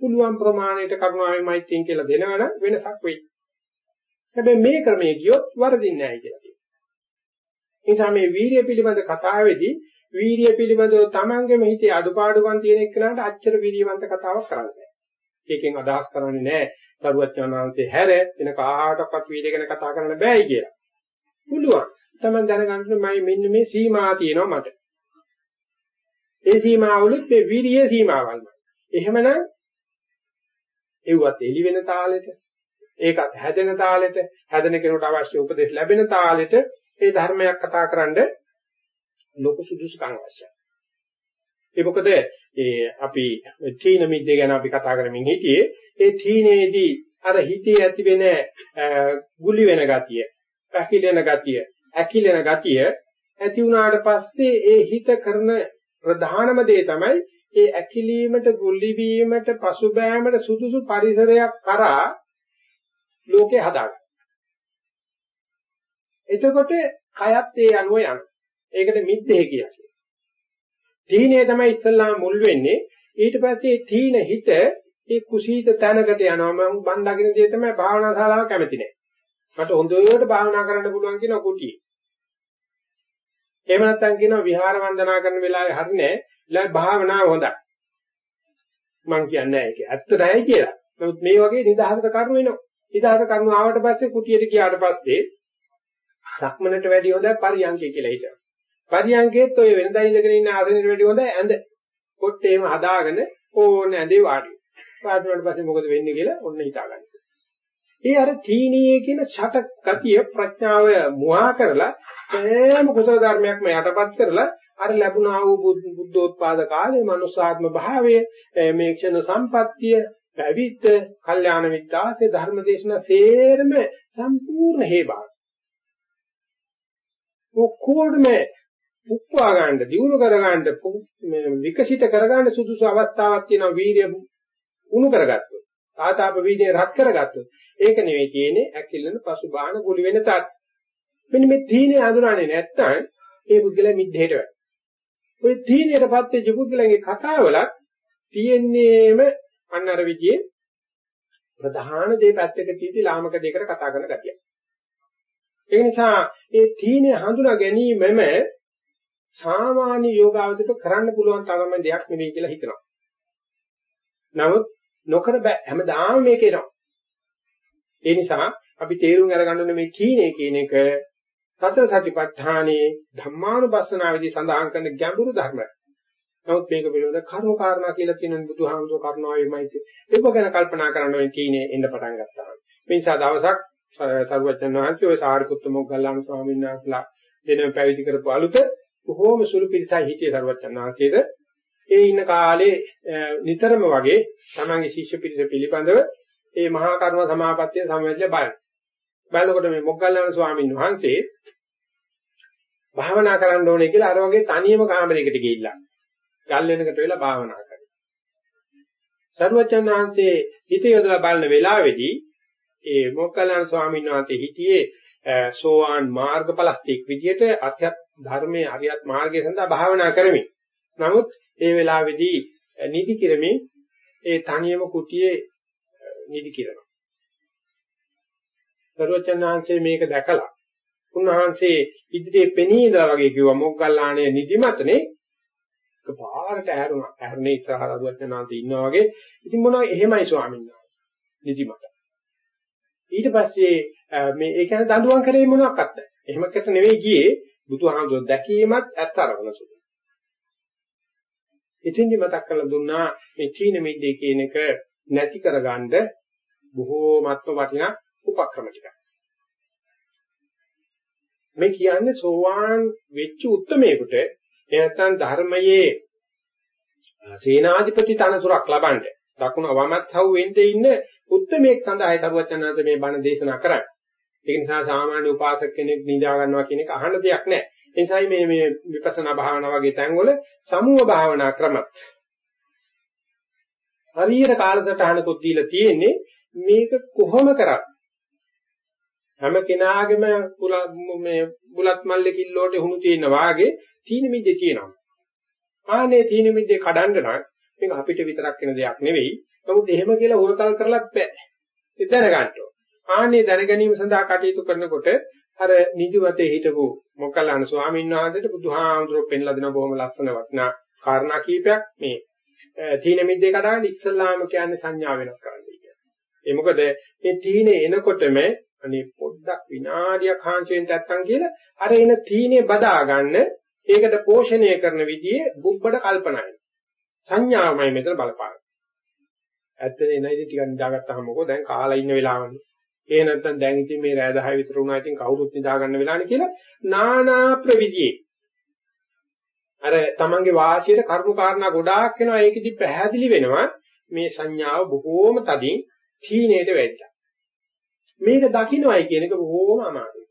Speaker 2: පුළුවන් ප්‍රමාණයට කරුණාවෙන් මෛත්‍රියෙන් කියලා දෙනවනම් වෙනසක් වෙයි. හැබැයි මේ ක්‍රමයේ ගියොත් වරදින්නේ නැහැ කියලා කියනවා. ඒ නිසා මේ වීරිය පිළිබඳ කතාවේදී වීරිය පිළිබඳව තමන්ගේම හිතේ අඩුපාඩුකම් තියෙන එක්කනට අච්චර වීරියවන්ත කතාවක් කරන්නේ ඒකෙන් අදහස් කරන්නේ නැහැ දරුවත් යනවාන්සේ හැර වෙන කාටවත් වීර්ය ගැන කතා කරන්න බෑයි කියලා. පුළුවන්. තමයි දැනගන්න මම මෙන්න මේ සීමා තියෙනවා මට. ඒ සීමාවලුත් මේ විරියේ සීමාවල්මයි. එහෙමනම් ඒවත් එළි වෙන තාලෙට ඒකත් හැදෙන තාලෙට හැදෙන කෙනෙකුට අවශ්‍ය උපදෙස් ලැබෙන තාලෙට ඒ ධර්මයක් කතා කරන්න ලොකු සුදුසුකම් අවශ්‍යයි. ඒ මොකද ඒ අපි තීන මිද්දේ ගැන අපි කතා කරමින් හිටියේ ඒ තීනේදී අර හිතේ ඇති වෙන ගුලි වෙන ගතිය, පැකිලෙන ගතිය, ඇකිලෙන ගතිය ඇති වුණාට පස්සේ ඒ හිත කරන ප්‍රධානම දේ තමයි ඒ ඇකිලීමට ගුලි වීමට පසුබෑමට සුදුසු පරිසරයක් කරා ලෝකේ හදාගන්න. එතකොට කයත් ඒ අනුව යන. ඒකට මිද්දේ කියන්නේ. තීනේ තමයි ඉස්සල්ලාම මුල් වෙන්නේ. ඊට පස්සේ තීන හිත ඒ කුසීත තැනකට යනවා. මම බණ්ඩගෙන දේ තමයි භාවනා ශාලාව කැමති නෑ. මට හොඳට භාවනා කරන්න පුළුවන් කියන කුටියේ. එහෙම නැත්නම් කියනවා විහාර වන්දනා කරන වෙලාවේ හරිනේ ඊළඟ භාවනාව හොඳයි. මං කියන්නේ ඒක ඇත්තටයි කියලා. නමුත් මේ වගේ නිදහසට කරුණු වෙනවා. නිදහස කරුණු ආවට පස්සේ කුටියට ගියාට පස්සේ සක්මනට වැඩි හොඳයි පරියන්කේ කියලා හිතනවා. පරියන්කේත් ඔය වෙනදා ඉඳගෙන ඉන්න ආසනෙට වැඩි හොඳයි ඇඳ. කොට එහෙම හදාගෙන ඕන ඇඳේ වාඩි. වාඩි වුණාට පස්සේ මොකද වෙන්නේ කියලා ඔන්න හිතාගන්න. ඒ අර තීනීයේ කියන ෂට ගතිය ප්‍රඥාව මුවා කරලා සෑම කුසල ධර්මයක්ම යටපත් කරලා අර ලැබුණා වූ බුද්ධෝත්පාද කාලේ මනුස්සාත්ම භාවය මේ ක්ෂණ සම්පත්තිය පැවිද්ද කල්යාණ මිත්‍යාසේ ධර්මදේශන සේරම සම්පූර්ණ හේබා ඔක්කොම පුප්පවා ගන්න, දියුණු කර ගන්න, විකසිත කර ගන්න සුදුසු අවස්ථාවක් තියෙනවා වීර්ය උණු කරගත්තොත්. ආතාප වීර්ය රත් කරගත්තොත්. ඒක නෙවෙයි කියන්නේ ඇකිලෙන පසු බාහන ගුලි වෙන තත්. මෙන්න මේ තීනේ අඳුරන්නේ නැත්තම් ඒ පුද්ගලයා මිද්දේට වැටෙනවා. ඔය තීනයටපත් වෙච්ච පුද්ගලයන්ගේ කතාවලත් තියෙන්නේම අන්න අර විදිහේ ප්‍රධාන දේ පැත්තක තීටි ලාමක දෙයකට කතා කරන ගතිය. ඒ නිසා ඒ තීනේ හඳුනා ගැනීමම සාමාන්‍ය යෝගාවචරයට කරන්න පුළුවන් තරම දෙයක් නෙවෙයි කියලා හිතනවා. නමුත් නොකර බෑ හැමදාම මේක එනවා. ඒ නිසා අපි තේරුම් අරගන්න ඕනේ මේ තීනේ කියන එක සතර සතිපට්ඨානේ ධම්මානුපස්සනාවේදී සඳහන් කරන ගැඹුරු ධර්මයක්. නමුත් මේක පිළිබඳ කර්ම කාරණා කියලා කියන බුදුහාමුදුර කරුණාවෙමයි ඒක ගැන කල්පනා කරන්න වෙන තීනේ එන්න පටන් ගත්තා. මේ නිසා දවසක් සරුවචන් වහන්සේ ඔය සාරිපුත්ත මොග්ගල්ලාන ස්වාමීන් වහන්සේලා දෙනම පැවිදි කරපු අලුත බොහෝම සුළු පිරිසයි හිටියේ සරුවචන් වහන්සේද ඒ ඉන්න කාලේ නිතරම වගේ තමන්ගේ ශිෂ්‍ය පිරිස පිළිබඳව ඒ මහා කර්ම සමාපත්තිය සමවැදලා බලන. බලනකොට මේ මොග්ගල්ලාන ස්වාමීන් වහන්සේ භාවනා කරන්න ඕනේ කියලා අර වගේ තනියම කාමරයකට ගිහිල්ලා ගල් වෙනකට වෙලා භාවනා කරනවා. සර්වචන්නාංශේ හිත යොදලා බලන වෙලාවේදී ඒ මොග්ගල්ලාන ස්වාමීන් වහන්සේ හිටියේ සෝවාන් මාර්ගඵලස්තික් විදියට අධ්‍යාත්ම ධර්මයේ අරියත් මාර්ගය සඳහා භාවනා කරමින්. නමුත් ඒ වෙලාවේදී නිදි කිරමින් ඒ තනියම කුටියේ නිදි කිරනවා. සර්වචන්නාංශේ මේක දැකලා උන්වහන්සේ ඉදිරියේ පෙනී ඉඳලා වගේ කිව්වා මොග්ගල්ලාණේ නිදිමතනේ පාරට ඇරුණා. ඇරුණේ ඉස්සරහ රදුවචනාන්ත ඉන්නා වගේ. ඉතින් මොනවා එහෙමයි ස්වාමීන් වහන්සේ. නිදිමත. ඊට පස්සේ මේ ඒ කියන්නේ දඬුවම් කරේ මොනවත් නැහැ. එහෙමකට නෙවෙයි ගියේ බුදුහාමුදුර දැකීමත් ඇත්ත අරගෙන සුදු. ඉතින්දි මතක් කරලා දුන්නා මේ චීන මිද්දේ කියන එක නැති කරගන්න බොහෝමත්ම වටිනා උපක්‍රම ටිකක්. මේ කියන්නේ සෝවාන් වෙච්ච උත්මේකට එහෙනම් ධර්මයේ සේනාධිපති තනතුරක් ලබන්න දකුණ වමත් හවු වෙන්න ඉන්න උත්මේක් සඳහායි තරුවචනාත මේ බණ දේශනා කරන්නේ. ඒ නිසා සාමාන්‍ය උපාසක කෙනෙක් නිදා ගන්නවා කියන එක අහන්න දෙයක් නැහැ. ඒ නිසායි මේ මේ විපස්සනා භාවනා වගේ තැන්වල සමුහ භාවනා ක්‍රමත් හරියට කාලසටහනකුත් දීලා තියෙන්නේ මේක කොහොම කරත් හැම කෙනාගේම මේ බුලත් මල්ලේ කිල්ලෝට හුණු තියෙන වාගේ තීන මිද්දේ තියෙනවා. ආනේ තීන මිද්දේ කඩන්න නම් මේක අපිට විතරක් වෙන දෙයක් නෙවෙයි. නමුත් එහෙම කියලා හොරතල් කරලත් බෑ. ඒ දැනගන්න ඕන. ආනේ දැනගැනීම සඳහා කටයුතු කරනකොට අර නිදිවතේ හිටපු මොකල්ලාන ස්වාමීන් වහන්සේට බුදුහාමුදුරුවෝ පෙන්ලා දෙන බොහොම ලස්සන වටිනා කාරණා කීපයක් මේ තීන මිද්දේ කඩාගෙන ඉස්සල්ලාම කියන්නේ සංඥා වෙනස් කරන්නයි කියන්නේ. ඒ මොකද මේ තීනේ එනකොටම අනේ පොඩ්ඩක් විනාඩියක් හාන්සි වෙන්න නැත්තම් කියලා අර එන තීනේ බදා ගන්න ඒකට පෝෂණය කරන විදිහේ බුබ්බඩ කල්පනායි. සංඥාවමයි මෙතන බලපාන්නේ. ඇත්තනේ නේද ටිකක් නිදාගත්තාම මොකෝ දැන් කාලා ඉන්න වෙලාවනේ. ඒ නැත්තම් දැන් ඉතින් මේ රෑ 10 විතර වුණා ඉතින් කවුරුත් නිදා ගන්න වෙලානේ කියලා නානා ප්‍රවිදියේ. අර තමන්ගේ වාසියට කරුණු කාරණා ගොඩාක් වෙනවා ඒකෙදි පැහැදිලි වෙනවා මේ සංඥාව බොහෝම තදින් තීනේට වැටෙනවා. මේක දකින්නයි කියන එක බොහෝම අමාරුයි.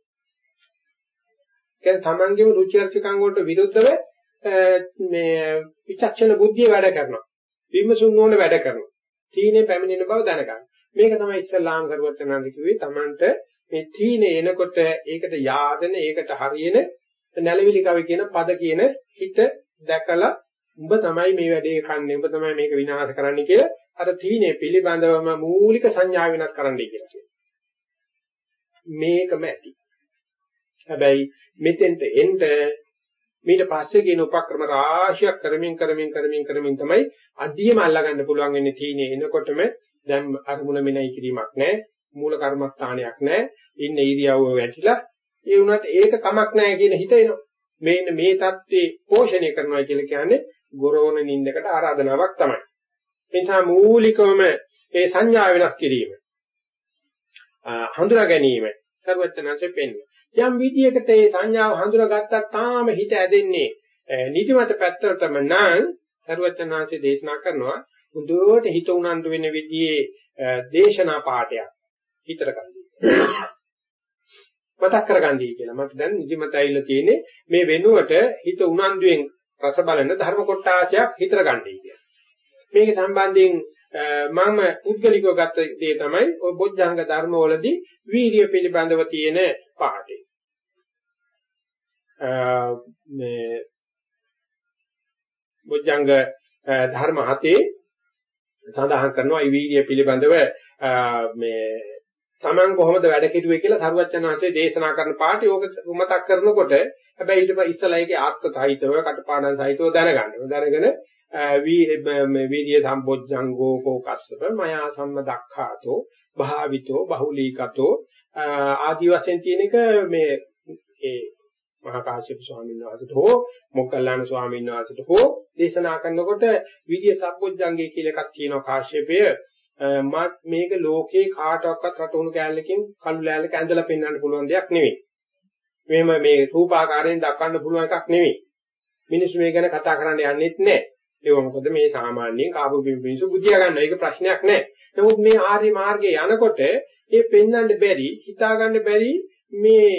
Speaker 2: කියන්නේ තමන්ගේම රුචි අරුචිකම් වලට විරුද්ධව මේ විචක්ෂණ බුද්ධිය වැඩ කරනවා. විමසුම් නොවන වැඩ කරනවා. තීනේ පැමිණෙන බව දැනගන්න. මේක තමයි ඉස්සල්ලාම් කරුවත් යනන්ද කිව්වේ තමන්ට මේ තීනේ එනකොට ඒකට yaadන ඒකට හරියන නැලවිලි කවි කියන පද කියන හිත දැකලා උඹ තමයි මේ වැඩේ කන්නේ උඹ තමයි මේක විනාශ කරන්න කියලා අර තීනේ පිළිබඳවම මූලික සංඥා වෙනස් කරන්නයි කියලා කියනවා. මේකම ඇති. හැබැයි මෙතෙන්ට එන්න ඊට පස්සේ කියන උපක්‍රම රාශියක් කරමින් කරමින් කරමින් කරමින් තමයි අඩියම අල්ලගන්න පුළුවන් වෙන්නේ තීනේ එනකොටම දැන් අරමුණ මෙනෙහි කිරීමක් නැහැ මූල කර්මස්ථානයක් නැහැ ඉන්න ඉරියව්ව වැටිලා ඒ වුණාට ඒක කමක් නැහැ කියන හිත එනවා මේන්න මේ தත්ත්වේ පෝෂණය කරනවා කියලා කියන්නේ ගොරෝණ නින්දකට ආරාධනාවක් තමයි එනිසා මූලිකවම ඒ සංඥා වෙනස් කිරීම හඳුනා ගැනීම සර්වඥාන්සේ පෙන්වනවා. යම් විදියකට ඒ සංඥාව හඳුනාගත්තා තාම හිත ඇදෙන්නේ නිදිමත පැත්තටම නම් සර්වඥාන්සේ දේශනා කරනවා හොඳට හිත උනන්දු වෙන විදිහේ දේශනා පාඩයක් හිතට ගන්න. මතක් කරගන්නයි කියලා. මට දැන් නිදිමත ඇවිල්ලා තියෙන්නේ මේ වෙනුවට හිත උනන්දුවෙන් රස බලන ධර්ම කොටාශයක් හිතර ගන්නයි කියලා. මේක සම්බන්ධයෙන් මම උද්ගලිකව ගත්ත දේ තමයි ඔය බොජ්ජංග ධර්ම වලදී වීර්ය පිළිබඳව තියෙන පාඩේ. මේ බොජ්ජංග ධර්ම හතේ සඳහන් කරනවා මේ වීර්ය පිළිබඳව මේ Taman කොහොමද වැඩ කෙරුවේ කියලා සරුවච්චන් වහන්සේ දේශනා කරන පාඩේ ඕක මතක් කරනකොට හැබැයි ඊට පස්සේ ඉස්සලා ඒකේ ආත්මසහිතව කටපාඩම් සහිතව දැනගන්න. දැනගෙන වීර්ය සම්බොජ්ජංගෝ කෝකස්සප මයා සම්මදක්ඛාතෝ භාවිතෝ බහුලීකතෝ ආදි වශයෙන් තියෙන එක මේ ඒ මහා කාශ්‍යප ස්වාමීන් වහන්සේට හෝ මොග්ගල්ලාන ස්වාමීන් වහන්සේට හෝ දේශනා කරනකොට විද්‍ය සම්බොජ්ජංගේ කියලා එකක් තියෙනවා කාශ්‍යපය මත් මේක ලෝකේ කාටවත් රටුණු කෑල්ලකින් කළු ලෑල්ලක ඇඳලා පෙන්වන්න පුළුවන් දෙයක් නෙවෙයි. මෙහෙම මේ රූපාකාරයෙන් දක්වන්න පුළුවන් එකක් නෙවෙයි. මිනිස්සු මේ ගැන කතා කරන්න යන්නෙත් නැහැ. ඒක මොකද මේ සාමාන්‍යයෙන් කාපු මිනිස්සු බුදියා ගන්න ඒක ප්‍රශ්නයක් නැහැ. නමුත් මේ ආර්ය මාර්ගයේ යනකොට ඒ පෙන්වන්න බැරි, හිතා ගන්න බැරි මේ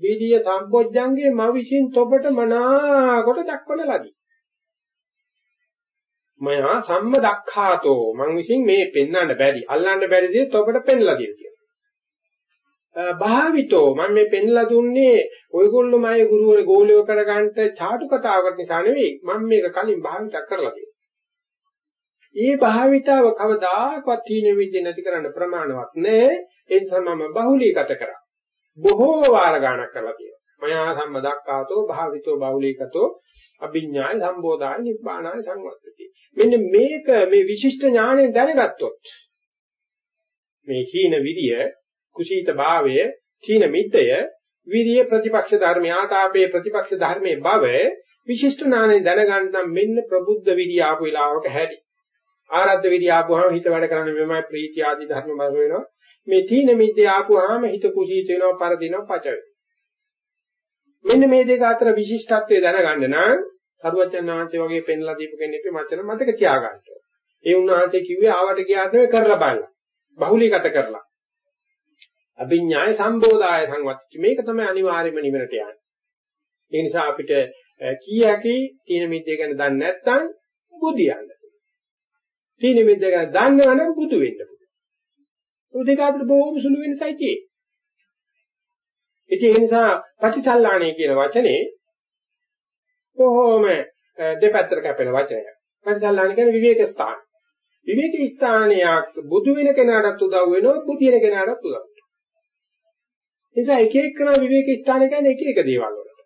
Speaker 2: විදිය සම්පොඥංගේ මව විසින් තොබට මනාකොට දක්වන ලදී. මයා සම්ම දක්ඛාතෝ මං විසින් මේ පෙන්වන්න බැරි, අල්ලන්න බැරි දේ තොබට පෙන්ලා දෙනවා. භාවිතෝ මම මේ පෙන්ලා දුන්නේ ඔයගොල්ලෝ මගේ ගුරුවර ගෝලියෝ කරගන්න ചാටු කතාවකට නිසා නෙවෙයි මම මේක කලින් භාවිත කරලා තියෙනවා. ඒ භාවිතාව කවදාකවත් තීන විද්‍ය නැති කරන්න ප්‍රමාණවත් නෑ ඒ නිසා මම බහුලීගත කරා. බොහෝ වාර ගණක් කරලා තියෙනවා. මයා සම්මදක්කාතෝ භාවිතෝ බහුලීකතෝ අභිඥාය සම්බෝධාය නිබ්බානාය සංවත්තති. මෙන්න මේක මේ විශිෂ්ට ඥාණයෙන් දැනගත්තොත් මේ හීන විරිය කුසීත භාවය, තීන මිද්දය, විරිය ප්‍රතිපක්ෂ ධර්මය, ආතාපේ ප්‍රතිපක්ෂ ධර්මයේ බව විශිෂ්ට නාමයෙන් දැනගන්න නම් මෙන්න ප්‍රබුද්ධ විරිය ආපු වෙලාවක හැදි. ආරද්ධ විරිය ආපුවාම හිත වැඩ කරන්නේ මෙමය ප්‍රීති ආදී ධර්ම බල වෙනවා. මේ තීන මිද්දේ ආපුවාම හිත කුසීත වෙනවා, පරදිනවා, පච වෙනවා. මෙන්න මේ දෙක අතර විශිෂ්ටත්වය දැනගන්න නම් සරුවචන් ආංශය වගේ පෙන්ලා දීපු කෙනෙක් මචන මතක තියාගන්න. ඒ උන්වහන්සේ කිව්වේ ආවට ගියාට කරලා බලන්න. බහුලීගත කරලා. අභිඥාය සම්බෝධාය සංවත්ති මේක තමයි අනිවාර්යම නිවනට යන්නේ. ඒ නිසා අපිට කී හැකි තීන මිද්දේ ගැන දන්නේ නැත්නම් බුදියන්න. තීන මිද්දේ ගැන දන්නවනම් බුදු වෙන්න පුළුවන්. ඒ දෙක අතර බොහොම සුළු වෙනසයි තියෙන්නේ. ඒ නිසා ප්‍රතිසල්ලාණේ කියන වචනේ බොහොම දෙපැත්තට කැපෙන වචනයක්. ප්‍රතිසල්ලාණ කියන්නේ විවේක ස්ථාන. විවේක ස්ථානයක් බුදු වෙන කෙනාටත් උදව් වෙනවා, බුදින කෙනාටත් උදව් වෙනවා. නිසා එක එකන විවේක ස්ථාන කියන්නේ එක එක දේවල් වලට.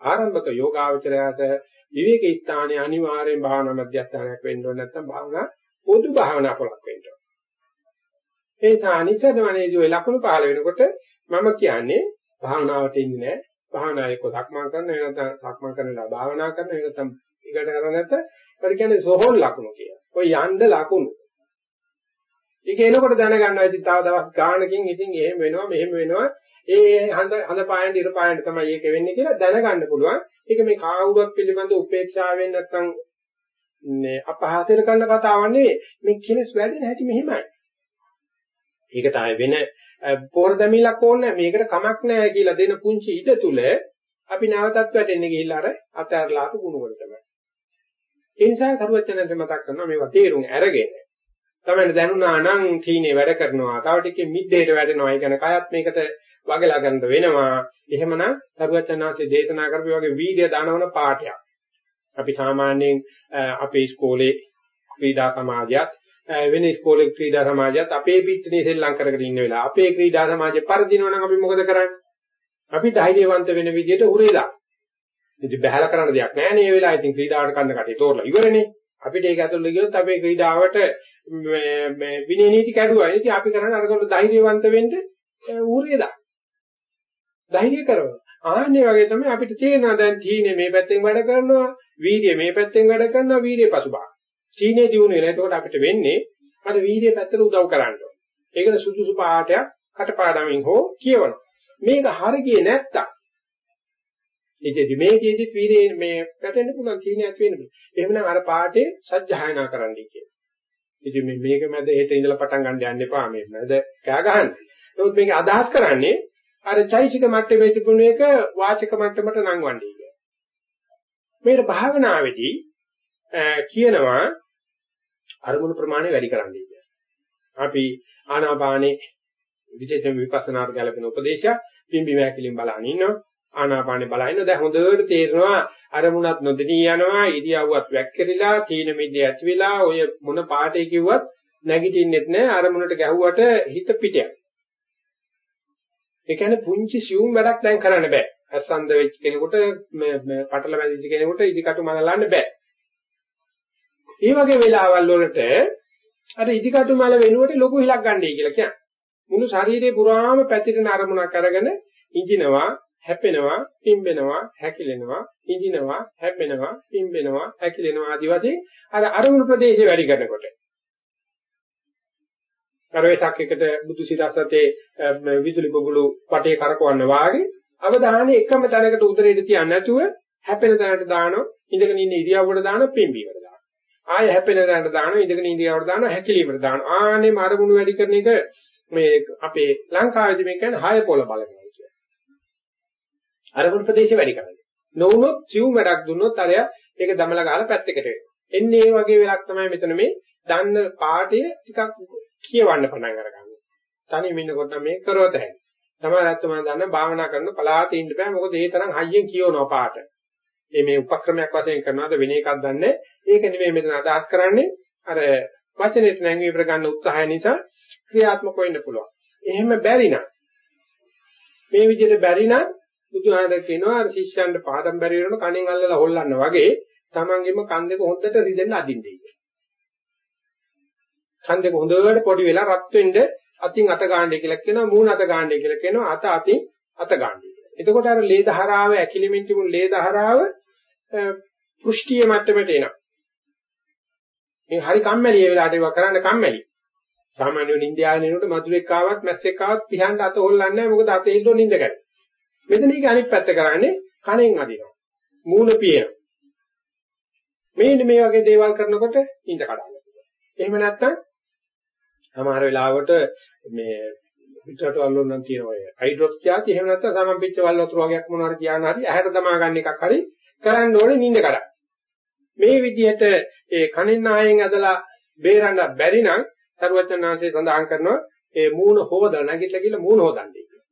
Speaker 2: ආරම්භක යෝගාවචරයට විවේක ස්ථානය අනිවාර්යෙන් භාවනා මධ්‍යස්ථානයක් වෙන්න ඕන නැත්නම් භාවනා පොදු භාවනා පොලක් වෙන්න ඕන. ඒ සානිසදමනේදී ඔය ලකුණු පහල වෙනකොට මම කියන්නේ භාවනාවට ඉන්නේ නැහැ. භාවනාවේ කොටක්මන් කරන නැත්නම් සක්මන් කරනවා භාවනා කරන නැත්නම් ඊකට කරන්නේ නැත්නම් ඒකට කියන්නේ සෝහොන් ලකුණු කියලා. ඔය යන්න ලකුණු. ඒක එනකොට දැනගන්නවා ඉතින් තව දවස් ගානකින් ඉතින් එහෙම වෙනවා මෙහෙම වෙනවා ඒ හඳ හඳ පායන ඉර පායන තමයි ඒක වෙන්නේ කියලා දැනගන්න පුළුවන්. ඒක මේ කාවුරුවක් පිළිබඳ උපේක්ෂාවෙන් නැත්තම් මේ අපහාසයට කරන කතාවක් නෙවෙයි. මේ කෙලස් වැඩෙන හැටි මෙහෙමයි. ඒක තමයි වෙන පොර දෙමිලක් ඕනේ මේකට කමක් නැහැ කියලා දෙන පුංචි ඉඩ තුල අපි නැවතත් වැටෙන්නේ ගිහිල්ලා අර අතහැරලාපු ගුණ තමයි. ඒ නිසා කරුවචනන්ද මතක් කරනවා මේවා තේරුම් අරගෙන තමයි දැනුණා නම් තීනේ වැඩ කරනවා. තව ටිකකින් මිද්දේට වැඩෙනවා. ඒ කියන්නේ කයත් මේකට වගලා ගන්න වෙනවා. එහෙමනම් සරුවචනාංශයේ දේශනා කරපු වගේ වීර්ය දානවන පාඩයක්. අපි සාමාන්‍යයෙන් අපේ ඉස්කෝලේ ක්‍රීඩා සමාජයත් වෙන ඉස්කෝලේ ක්‍රීඩා සමාජයත් අපේ පිටිනේ සෙල්ලම් කරගෙන ඉන්න වෙලාව. අපේ ක්‍රීඩා සමාජේ පරදිනවා නම් අපි මොකද කරන්නේ? අපි ධෛර්යවන්ත වෙන විදිහට උරේලා. ඉතින් බහැලා කරන්න දෙයක් නැහැ නේ මේ වෙලාවේ. ඉතින් ක්‍රීඩාවට කරන්න කටේ තෝරලා ඉවරනේ. අපිට ඒක ඇතුළේ ගියොත් අපේ ක්‍රීඩාවට මේ විනය නීති කැඩුවා. ඉතින් අපි කරන්නේ අරකට ධෛර්යවන්ත වෙන්න ඌරියදා. ධෛර්ය කරනවා. ආන්නේ වගේ තමයි අපිට තේරෙනවා දැන් තීනේ මේ පැත්තෙන් වැඩ කරනවා, වීර්යය මේ පැත්තෙන් වැඩ කරනවා, වීර්යය පසුබා. තීනේ දිනු වෙලා එතකොට අපිට වෙන්නේ අර වීර්යය පැත්තට උදව් කරන්න. ඒකට සුදුසු පාඩයක් කටපාඩමින් හෝ කියවනවා. මේක හරියන්නේ නැත්තම් ඉතින් මේකේදි වීර්යය මේ පැටෙන්න පුළුවන් තීනේ ඇති වෙන්න පුළුවන්. එහෙමනම් අර පාඩේ සත්‍යයනා කරන්නයි කියන්නේ. ඉතින් මේක මැද හෙට ඉඳලා පටන් ගන්න යන්න එපා මේ මැද කෑ ගහන්න. නමුත් මේක අදහස් කරන්නේ අර චෛසික මට්ටමේ තිබුණ එක වාචික මට්ටමට නංවන්නේ කියලා. මේක භාවනාවේදී කියනවා අරමුණු ප්‍රමාණය වැඩි කරන්න කියලා. අපි ආනාපානේ විශේෂයෙන් විපස්සනාට ගැලපෙන උපදේශයක් පිම්බි මෑකිලින් බලන ඉන්නවා. ආනාපානේ බලන දැන් හොඳට තේරෙනවා අරමුණත් නොදෙනී යනවා ඉරියව්වත් වැක්කිරිලා තීන මිද්දේ ඇති වෙලා ඔය මොන පාටේ කිව්වත් නැගිටින්නෙත් නෑ අරමුණට ගැහුවට හිත පිටයක්. ඒ කියන්නේ පුංචි සියුම් වැඩක් දැන් කරන්න බෑ. අසන්ද වෙච්ච කෙනෙකුට මේ පටල වැදිච්ච කෙනෙකුට ඉදිකටු මලලන්න බෑ. මේ වගේ වෙලාවල් වලට අර ඉදිකටු මල වෙනුවට ලොකු හිලක් ගන්නයි කියලා කියන්නේ. මුළු ශරීරේ පුරාම පැතිරෙන අරමුණක් අරගෙන ඉඳිනවා, හැපෙනවා, පිම්බෙනවා, හැකිලෙනවා, ඉඳිනවා, හැපෙනවා, පිම්බෙනවා, හැකිලෙනවා ආදී වශයෙන් අර අරමුණු ප්‍රදේශය වැඩි කරනකොට කරවේසක් එකට බුදු සිරසතේ විදුලි බබළු පටේ කරකවන්න වාගේ අවධානය එකම තැනකට උදරේට තියන්නේ නැතුව හැපෙන තැනට දානවා ඉඳගෙන ඉන්න ඉරියව්වට දානවා පිම්බීමට දානවා ආය හැපෙන තැනට දානවා ඉඳගෙන ඉරියව්වට දානවා හැකිලීමට දානවා ආනේ මාරුණු වැඩි කරන එක මේ අපේ ලංකාවේදී මේ කියන්නේ හය පොළ බලනවා කියන්නේ අරමුණු ප්‍රදේශය වැඩි කරන්නේ නොවුනොත් සිව් මඩක් දුන්නොත් අරය ඒක දමලා ගහලා පැත්තකට වෙනවා එන්නේ මේ වගේ වෙලක් තමයි මෙතන මේ දන්න පාඩය ටිකක් කියවන්න පටන් අරගන්නවා. තනියම ඉන්නකොට මේ කරවත හැකියි. සමහරවිට මම දන්න භාවනා කරන පලාතේ ඉන්න බෑ මොකද ඒ තරම් හයියෙන් කියවනවා පාට. මේ මේ උපක්‍රමයක් වශයෙන් කරනවාද වෙන එකක් දන්නේ. ඒක නෙමෙයි මෙතන අදහස් කරන්නේ අර වචනෙට නැංවි ප්‍රගන්න උත්සාහය නිසා ක්‍රියාත්මක වෙන්න පුළුවන්. එහෙම බැරි නම් මේ විදිහට බැරි නම් බුදුහාමර කියනවා අර ශිෂ්‍යයන්ට පාඩම් බැරි වෙනකොට කණෙන් අල්ලලා හොල්ලන්න වගේ තමන්ගෙම කන් දෙක හොද්දට රිදෙන්න අදින්නේ. කන් දෙක හොඳට පොඩි වෙලා රත් වෙන්න අතින් අත ගන්නයි කියලා කියනවා මූණ අත ගන්නයි කියලා කියනවා අත අතින් අත ගන්නයි කියලා. එතකොට අර ලේ දහරාව ඇකිලිමින් තිබුණු ලේ දහරාව පෘෂ්ඨිය මට්ටමට එනවා. මේ හරි කම්මැලි ඒ වෙලාවට ඒවා කරන්න කම්මැලි. සාමාන්‍ය නින්දයාගෙන එනකොට මధుරෙක් ආවත් මැස්සෙක් ආවත් පිහන්න අත හොල්ලන්නේ නැහැ මොකද අත හිටෝ නින්ද ගන්න. මෙතන ඊක අනිත් පැත්ත කරන්නේ කණෙන් අදිනවා. මූණ පියනවා. මේ මේ වගේ දේවල් කරනකොට නින්ද කඩනවා. එහෙම නැත්නම් සමහර වෙලාවට මේ පිටරට වල්ලොන්නම් තියෙන ඔය හයිඩ්‍රොක්ස් ක්‍යාති එහෙම නැත්නම් සමම්පිච්ච වල් වතුර වගේක් මොනවාරි තියාන හරි ඇහැට දමා ගන්න එකක් හරි කරන්න ඕනේ නිින්ද කඩ. මේ විදිහට ඒ කනින් නායෙන් ඇදලා බේරන්න බැරි නම් සරුවචනාංශය සඳහන් කරනවා ඒ මූණ හොද නැගිටලා කියලා මූණ හොදන්නේ කියලා.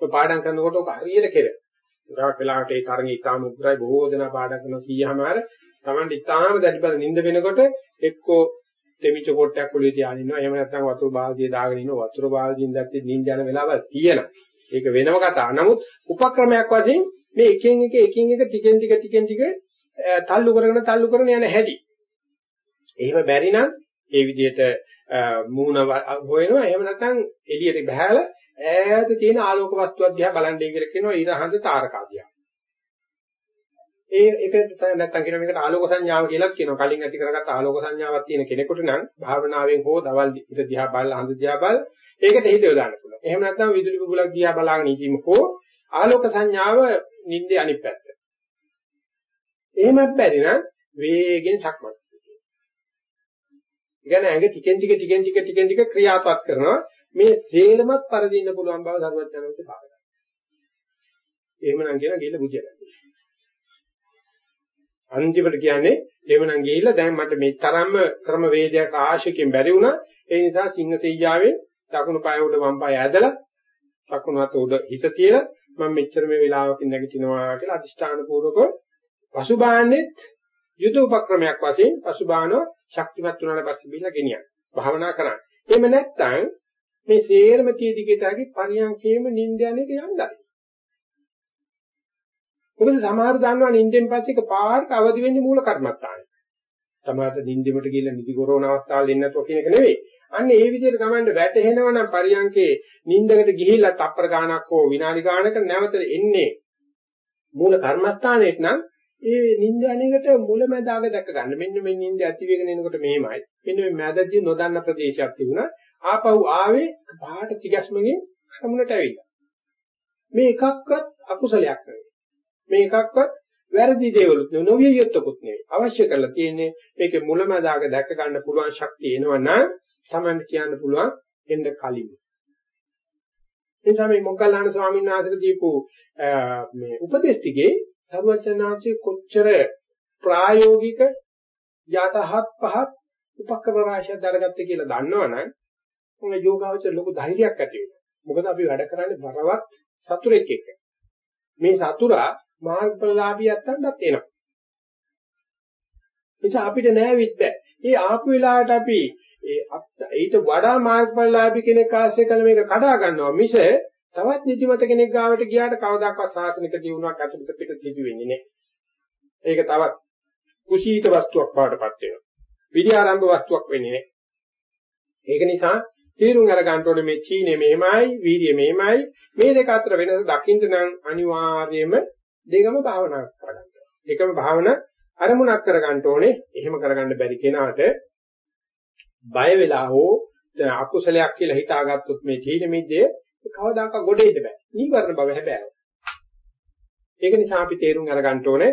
Speaker 2: ඔය පාඩම් කරනකොට ඔක හරියට කෙරේ. උදාහරණ වෙලාවට ඒ තරඟ ඉතාම උග්‍රයි බොහෝ දෙනා පාඩම් කරන 100මාර Taman ඉතාම දැඩිපද නිින්ද වෙනකොට එක්කෝ දෙමිච්ච කොටයක් ඔළුවේ තියාගෙන ඉන්නවා. එහෙම නැත්නම් වතුර බාල්දිය දාගෙන ඉන්නවා. වතුර බාල්දියෙන් දැක්කේ නිින්ද යන වෙලාවල් තියෙනවා. ඒක වෙනම කතාවක්. නමුත් උපක්‍රමයක් වශයෙන් මේ එකින් එක එකින් එක ටිකෙන් ටික ටිකෙන් ටික තල්ලු කරගෙන තල්ලු කරගෙන යන හැටි. එහෙම බැරි නම් ඒ විදිහට මූණ හොයනවා. එහෙම නැත්නම් එළියට බහැලා ඈත තියෙන ආලෝක වස්තුවක් දිහා බලන්නේ කියලා කියනවා ඊරහඳ තාරකාදියා. ඒ ඒක නැත්තම් කියන මේකට ආලෝක සංඥාව කියලා කියනවා. කලින් ඇති කරගත්ත ආලෝක සංඥාවක් තියෙන කෙනෙකුට නම් භාවනාවෙන් හෝ දවල් ඉර දිහා බලලා හඳ දිහා බල ඒකට හිත යොදාන්න පුළුවන්. එහෙම නැත්නම් විදුලි බුබුලක් දිහා බලාගෙන ඉඳීම හෝ ආලෝක සංඥාව නිින්දේ අනිත් පැත්ත. එහෙමත් බැරි නම් වේගෙන් සක්මන්. ඉගෙන ඇඟ ටිකෙන් ටික ටිකෙන් ටික ටිකෙන් ටික ක්‍රියාත්මක කරනවා. මේ සේරමත් පරදින්න පුළුවන් බව දරුවත් යනකොට බාරගන්න. එහෙමනම් කියන ගිහිල්ලා බුදිය ගන්න. අන්තිමට කියන්නේ එවනම් ගිහිල්ලා දැන් මට මේ තරම්ම ක්‍රම වේදයක් ආශිකෙන් බැරි වුණා ඒ නිසා සිංහ සෙයියාවේ දකුණු පාය උඩ වම් පාය ඇදලා දකුණු අත උඩ හිත තියලා මම මෙච්චර මේ වෙලාවකින් නැගිටිනවා කියලා අදිෂ්ඨාන පූර්වක පසුබාහන්නෙත් යුද උපක්‍රමයක් වශයෙන් පසුබාහනව ශක්තිමත් වුණාට පස්සේ බිලා ගෙනියන්න භාවනා කරන්න. එහෙම නැත්නම් මේ සේරම කීදිකේතගේ පරියන්කේම නින්දයන් එක යන්නයි. මොකද සමහර දන්නවා නිින්දෙන් පස්සේ එකපාරට අවදි වෙන්නේ මූල කර්මත්තානේ. සමහරට නිින්දෙමට ගිහිල්ලා නිදි ගොරවන අවස්ථාවල් එන්නේ නැතුව කියන එක නෙවෙයි. අන්න ඒ විදිහට Tamande වැටෙනවා නම් පරියන්කේ නිින්දකට ගිහිල්ලා තප්පර ගාණක් හෝ විනාඩි ගාණක නැවත එන්නේ මූල කර්මස්ථානෙට නම් ඒ නිින්ද අනේකට මුලැමැදාග දැක ගන්න. මෙන්න මේ නිින්ද ඇති වෙගෙන එනකොට මෙහෙමයි. මෙන්න මේ මැදදී නොදන්න ප්‍රදේශයක් තිබුණා. ආපහු ආවේ පහට තිගැස්මකින් සමුනට ඇවිල්ලා. මේ එකක්වත් අකුසලයක් නෙවෙයි. මේකක්වත් වැරදි දේවලුත් නොවිය යුත්තකුත් නෙවෙයි. අවශ්‍ය කරලා තියෙන්නේ මේකේ මුලමදාග දැක ගන්න පුළුවන් ශක්තිය එනවනම් Taman කියන්න පුළුවන් එන්න කලින්. නිසා මේ මොග්ගල්ලාන ස්වාමීන් වහන්සේට දීපු මේ උපදේශ ටිකේ සර්වචනාචි කොච්චර ප්‍රායෝගික යටහත් පහත් උපක්‍රම රාශියක් දරගත්තේ කියලා දන්නවනම් මොන යෝගාවචර ලොකු ධෛර්යයක් ඇති වෙනවා. මොකද අපි වැඩ කරන්නේ බරවත් සතුරෙක් එක්ක. මේ සතුරා මාර්ගඵලලාභියත් අන්නත් එනවා. එනිසා අපිට නෑ විද්ද. ඒ ආපු වෙලාවට අපි ඒ ඊට වඩා මාර්ගඵලලාභී කෙනෙක් ආශ්‍රය කරන මේක කඩා ගන්නවා මිස තවත් නිදිමත කෙනෙක් ගාවට ගියාට කවදාකවත් සාසනික දියුණුවක් අතුරුත පිට සිදු වෙන්නේ නැහැ. ඒක තවත් කුසීත වස්තුවක් බවටපත් වෙනවා. විද්‍යාරම්භ වස්තුවක් වෙන්නේ නැහැ. ඒක නිසා තීරුම් අර ගන්න ඕනේ මේ චීනේ මෙහෙමයි, වීර්ය මෙහෙමයි. මේ දෙක අතර වෙනස දකින්න නම් අනිවාර්යයෙන්ම දෙකම භාවනා කරගන්න. එකම භාවනා අරමුණක් කරගන්න ඕනේ. එහෙම කරගන්න බැරි කෙනාට බය වෙලා හෝ අකුසලයක් කියලා හිතාගත්තොත් මේ චීන මිද්දේ කවදාකවත් ගොඩේට බෑ. නීවරණ බව හැබැයි. ඒක නිසා අපි තේරුම් අරගන්න ඕනේ